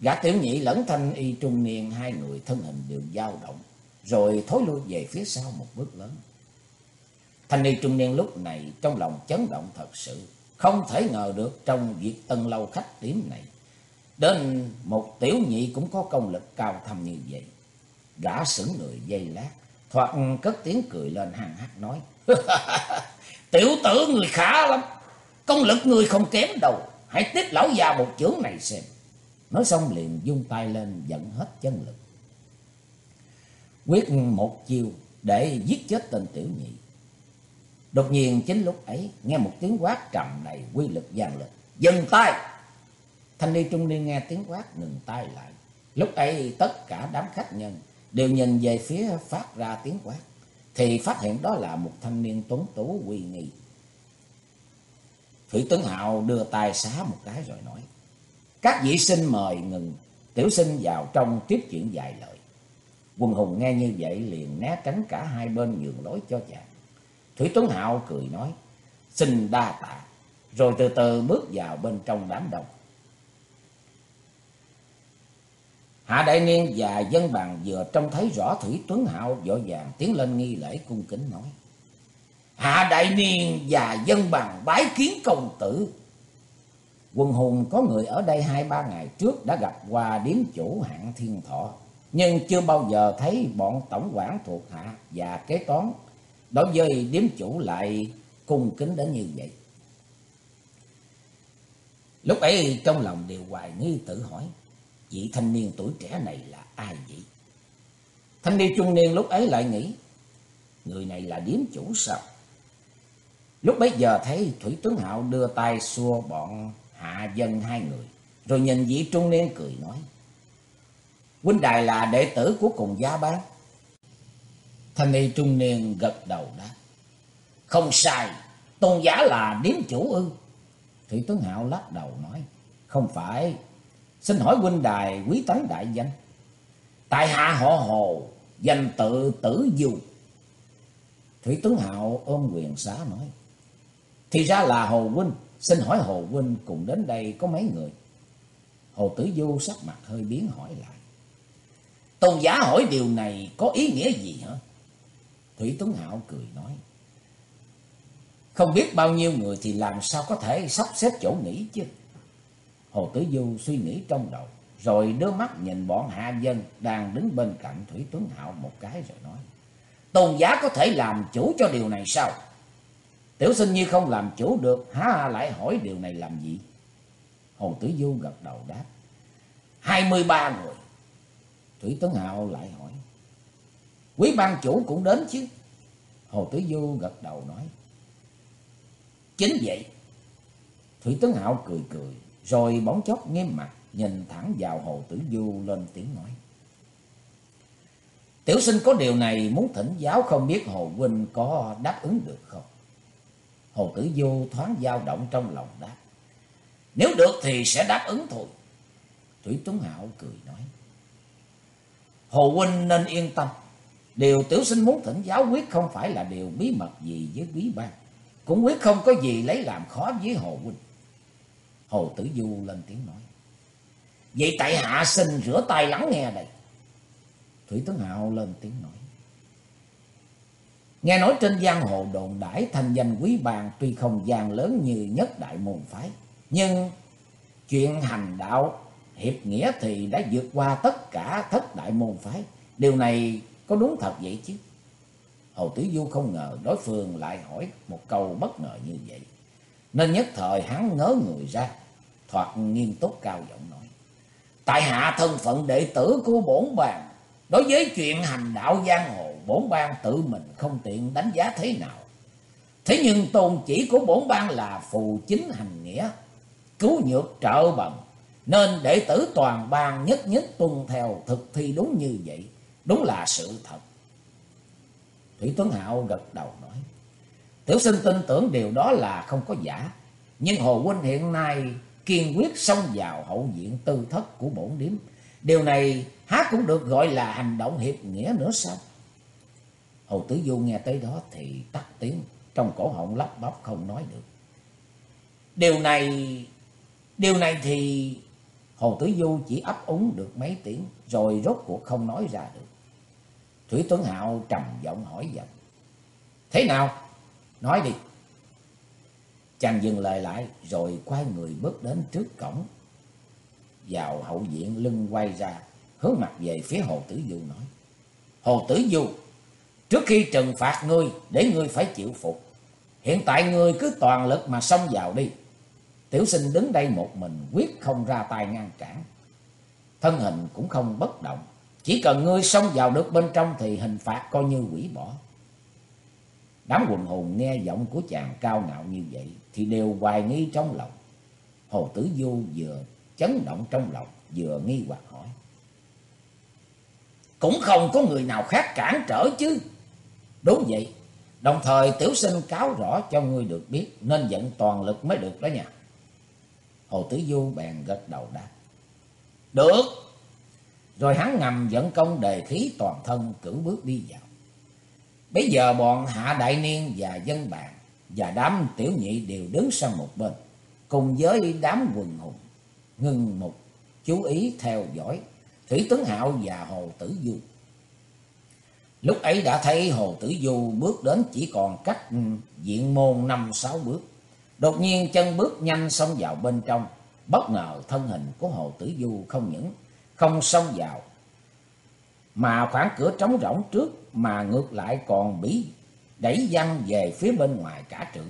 Gã tiểu nhị lẫn thanh y trung niên hai người thân hình đều dao động, rồi thối lui về phía sau một bước lớn. Thanh niên trung niên lúc này trong lòng chấn động thật sự, không thể ngờ được trong việc tân lâu khách điểm này. Đến một tiểu nhị cũng có công lực cao thâm như vậy. Gã sững người dây lát, thoạt cất tiếng cười lên hàng hát nói. Tiểu tử người khá lắm, công lực người không kém đâu, hãy tiếp lão già một chưởng này xem. Nói xong liền dung tay lên dẫn hết chân lực. Quyết một chiêu để giết chết tên tiểu nhị. Đột nhiên chính lúc ấy, nghe một tiếng quát trầm đầy quy lực gian lực. Dừng tay! Thanh niên trung niên nghe tiếng quát, ngừng tay lại. Lúc ấy, tất cả đám khách nhân đều nhìn về phía phát ra tiếng quát. Thì phát hiện đó là một thanh niên tuấn tú quy nghi. Thủy Tuấn Hạo đưa tay xá một cái rồi nói. Các vị xin mời ngừng tiểu sinh vào trong tiếp chuyện dài lời. Quân hùng nghe như vậy liền né tránh cả hai bên nhường lối cho chàng. Thủy Tuấn Hạo cười nói. Xin đa tạ. Rồi từ từ bước vào bên trong đám đông. Hạ Đại Niên và dân bàn vừa trông thấy rõ Thủy Tuấn Hạo, vội vàng tiến lên nghi lễ cung kính nói. Hạ Đại Niên và dân bàn bái kiến công tử. Quân hùng có người ở đây hai ba ngày trước đã gặp qua điếm chủ hạng thiên thọ. Nhưng chưa bao giờ thấy bọn tổng quản thuộc hạ và kế toán đối với điếm chủ lại cung kính đến như vậy. Lúc ấy trong lòng đều hoài nghi tự hỏi vị thanh niên tuổi trẻ này là ai vậy? Thanh niên trung niên lúc ấy lại nghĩ, người này là điếm chủ sao? Lúc bấy giờ thấy Thủy tướng Hạo đưa tay xua bọn hạ dân hai người, rồi nhìn vị trung niên cười nói, Huynh đài là đệ tử của cùng gia bán. Thanh niên trung niên gật đầu đáp, Không sai, tôn giả là điếm chủ ư. Thủy tướng Hạo lắc đầu nói, Không phải, Xin hỏi huynh đài quý tánh đại danh. Tại hạ họ Hồ, danh tự tử du. Thủy tướng Hạo ôm quyền xá nói. Thì ra là Hồ Huynh, xin hỏi Hồ Huynh cùng đến đây có mấy người? Hồ Tử Du sắc mặt hơi biến hỏi lại. Tôn giả hỏi điều này có ý nghĩa gì hả? Thủy Tuấn Hạo cười nói. Không biết bao nhiêu người thì làm sao có thể sắp xếp chỗ nghỉ chứ? Hồ Tử Du suy nghĩ trong đầu, rồi đưa mắt nhìn bọn hạ dân đang đứng bên cạnh Thủy Tuấn Hạo một cái rồi nói. Tôn giá có thể làm chủ cho điều này sao? Tiểu sinh như không làm chủ được, há lại hỏi điều này làm gì? Hồ Tử Du gật đầu đáp. hai mươi ba người. Thủy Tuấn Hạo lại hỏi. Quý ban chủ cũng đến chứ? Hồ Tử Du gật đầu nói. Chính vậy. Thủy Tấn Hạo cười cười, rồi bóng chốc nghiêm mặt, nhìn thẳng vào Hồ Tử Du lên tiếng nói. Tiểu sinh có điều này muốn thỉnh giáo không biết Hồ Huynh có đáp ứng được không? Hồ Tử Du thoáng dao động trong lòng đáp. Nếu được thì sẽ đáp ứng thôi. Thủy Tuấn Hạo cười nói. Hồ Huynh nên yên tâm. Điều tiểu sinh muốn thỉnh giáo quyết không phải là điều bí mật gì với quý ban. Cũng quyết không có gì lấy làm khó với Hồ Huynh. Hồ Tử Du lên tiếng nói. Vậy tại hạ xin rửa tay lắng nghe đây. Thủy tướng Hạo lên tiếng nói. Nghe nói trên giang hồ đồn đãi thành danh quý bàn tuy không gian lớn như nhất đại môn phái. Nhưng chuyện hành đạo, hiệp nghĩa thì đã vượt qua tất cả thất đại môn phái. Điều này có đúng thật vậy chứ? Hồ Tử Du không ngờ đối phương lại hỏi một câu bất ngờ như vậy. Nên nhất thời hắn ngớ người ra, thoạt nghiêm túc cao giọng nói. Tại hạ thân phận đệ tử của bổn bàn, đối với chuyện hành đạo giang hồ, bổn ban tự mình không tiện đánh giá thế nào. Thế nhưng tôn chỉ của bổn ban là phù chính hành nghĩa, cứu nhược trợ bần, nên đệ tử toàn ban nhất nhất tuân theo thực thi đúng như vậy, đúng là sự thật. Thủy Tuấn Hạo gật đầu nói, Tiểu sinh tin tưởng điều đó là không có giả, nhưng Hồ Huynh hiện nay kiên quyết xông vào hậu diện tư thất của bổn điếm. Điều này há cũng được gọi là hành động hiệp nghĩa nữa sao? Hồ Tử Du nghe tới đó thì tắt tiếng, trong cổ họng lắp bắp không nói được. Điều này, điều này thì... Hồ Tử Du chỉ ấp úng được mấy tiếng, rồi rốt cuộc không nói ra được. Thủy Tuấn Hạo trầm giọng hỏi dần. Thế nào? Nói đi. Chàng dừng lời lại, rồi quay người bước đến trước cổng. Vào hậu viện lưng quay ra, hướng mặt về phía Hồ Tử Du nói. Hồ Tử Du, Trước khi trừng phạt ngươi để ngươi phải chịu phục. Hiện tại ngươi cứ toàn lực mà xông vào đi. Tiểu sinh đứng đây một mình quyết không ra tay ngăn cản. Thân hình cũng không bất động. Chỉ cần ngươi xông vào được bên trong thì hình phạt coi như quỷ bỏ. Đám quần hồn nghe giọng của chàng cao ngạo như vậy thì đều hoài nghi trong lòng. Hồ Tử Du vừa chấn động trong lòng, vừa nghi hoặc hỏi. Cũng không có người nào khác cản trở chứ. Đúng vậy. Đồng thời tiểu sinh cáo rõ cho ngươi được biết. Nên dẫn toàn lực mới được đó nha. Hồ Tử Du bèn gật đầu đáp. Được. Rồi hắn ngầm dẫn công đề khí toàn thân cử bước đi vào. Bây giờ bọn hạ đại niên và dân bạn và đám tiểu nhị đều đứng sang một bên. Cùng với đám quần hùng. Ngưng một chú ý theo dõi. Thủy tấn Hạo và Hồ Tử Du. Lúc ấy đã thấy Hồ Tử Du bước đến chỉ còn cách diện môn năm sáu bước. Đột nhiên chân bước nhanh xông vào bên trong. Bất ngờ thân hình của Hồ Tử Du không những không xông vào. Mà khoảng cửa trống rỗng trước mà ngược lại còn bị đẩy văng về phía bên ngoài cả trượng.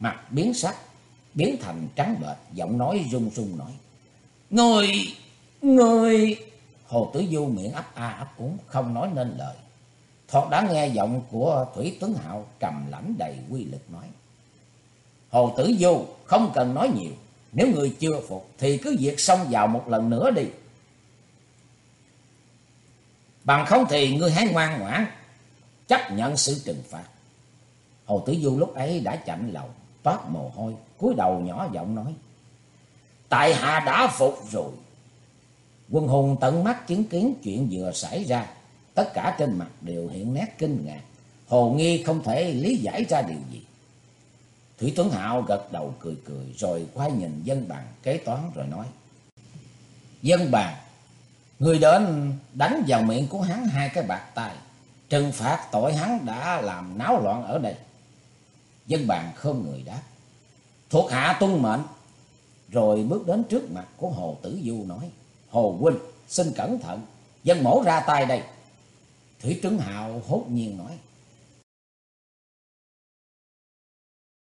Mặt biến sắc, biến thành trắng bệch, giọng nói run run nói. Người, người... Hồ Tử Du miệng ấp a ấp úng, không nói nên lời. Thoạt đã nghe giọng của Thủy Tuấn Hạo trầm lãnh đầy quy lực nói. Hồ Tử Du không cần nói nhiều. Nếu người chưa phục thì cứ việc xông vào một lần nữa đi. Bằng không thì ngươi hãy ngoan ngoãn chấp nhận sự trừng phạt. Hồ Tử Du lúc ấy đã chạnh lòng, toát mồ hôi, cúi đầu nhỏ giọng nói. Tại hạ đã phục rồi. Quân hùng tận mắt chứng kiến chuyện vừa xảy ra, tất cả trên mặt đều hiện nét kinh ngạc. Hồ Nghi không thể lý giải ra điều gì. Thủy Tuấn Hạo gật đầu cười cười rồi quay nhìn dân bằng kế toán rồi nói. Dân bàn, người đến đánh vào miệng của hắn hai cái bạc tay. Trừng phạt tội hắn đã làm náo loạn ở đây. Dân bàn không người đáp. Thuộc hạ tuân mệnh. rồi bước đến trước mặt của Hồ Tử Du nói, Hồ huynh, xin cẩn thận, dân mổ ra tay đây. Thủy Trấn Hạo hốt nhiên nói,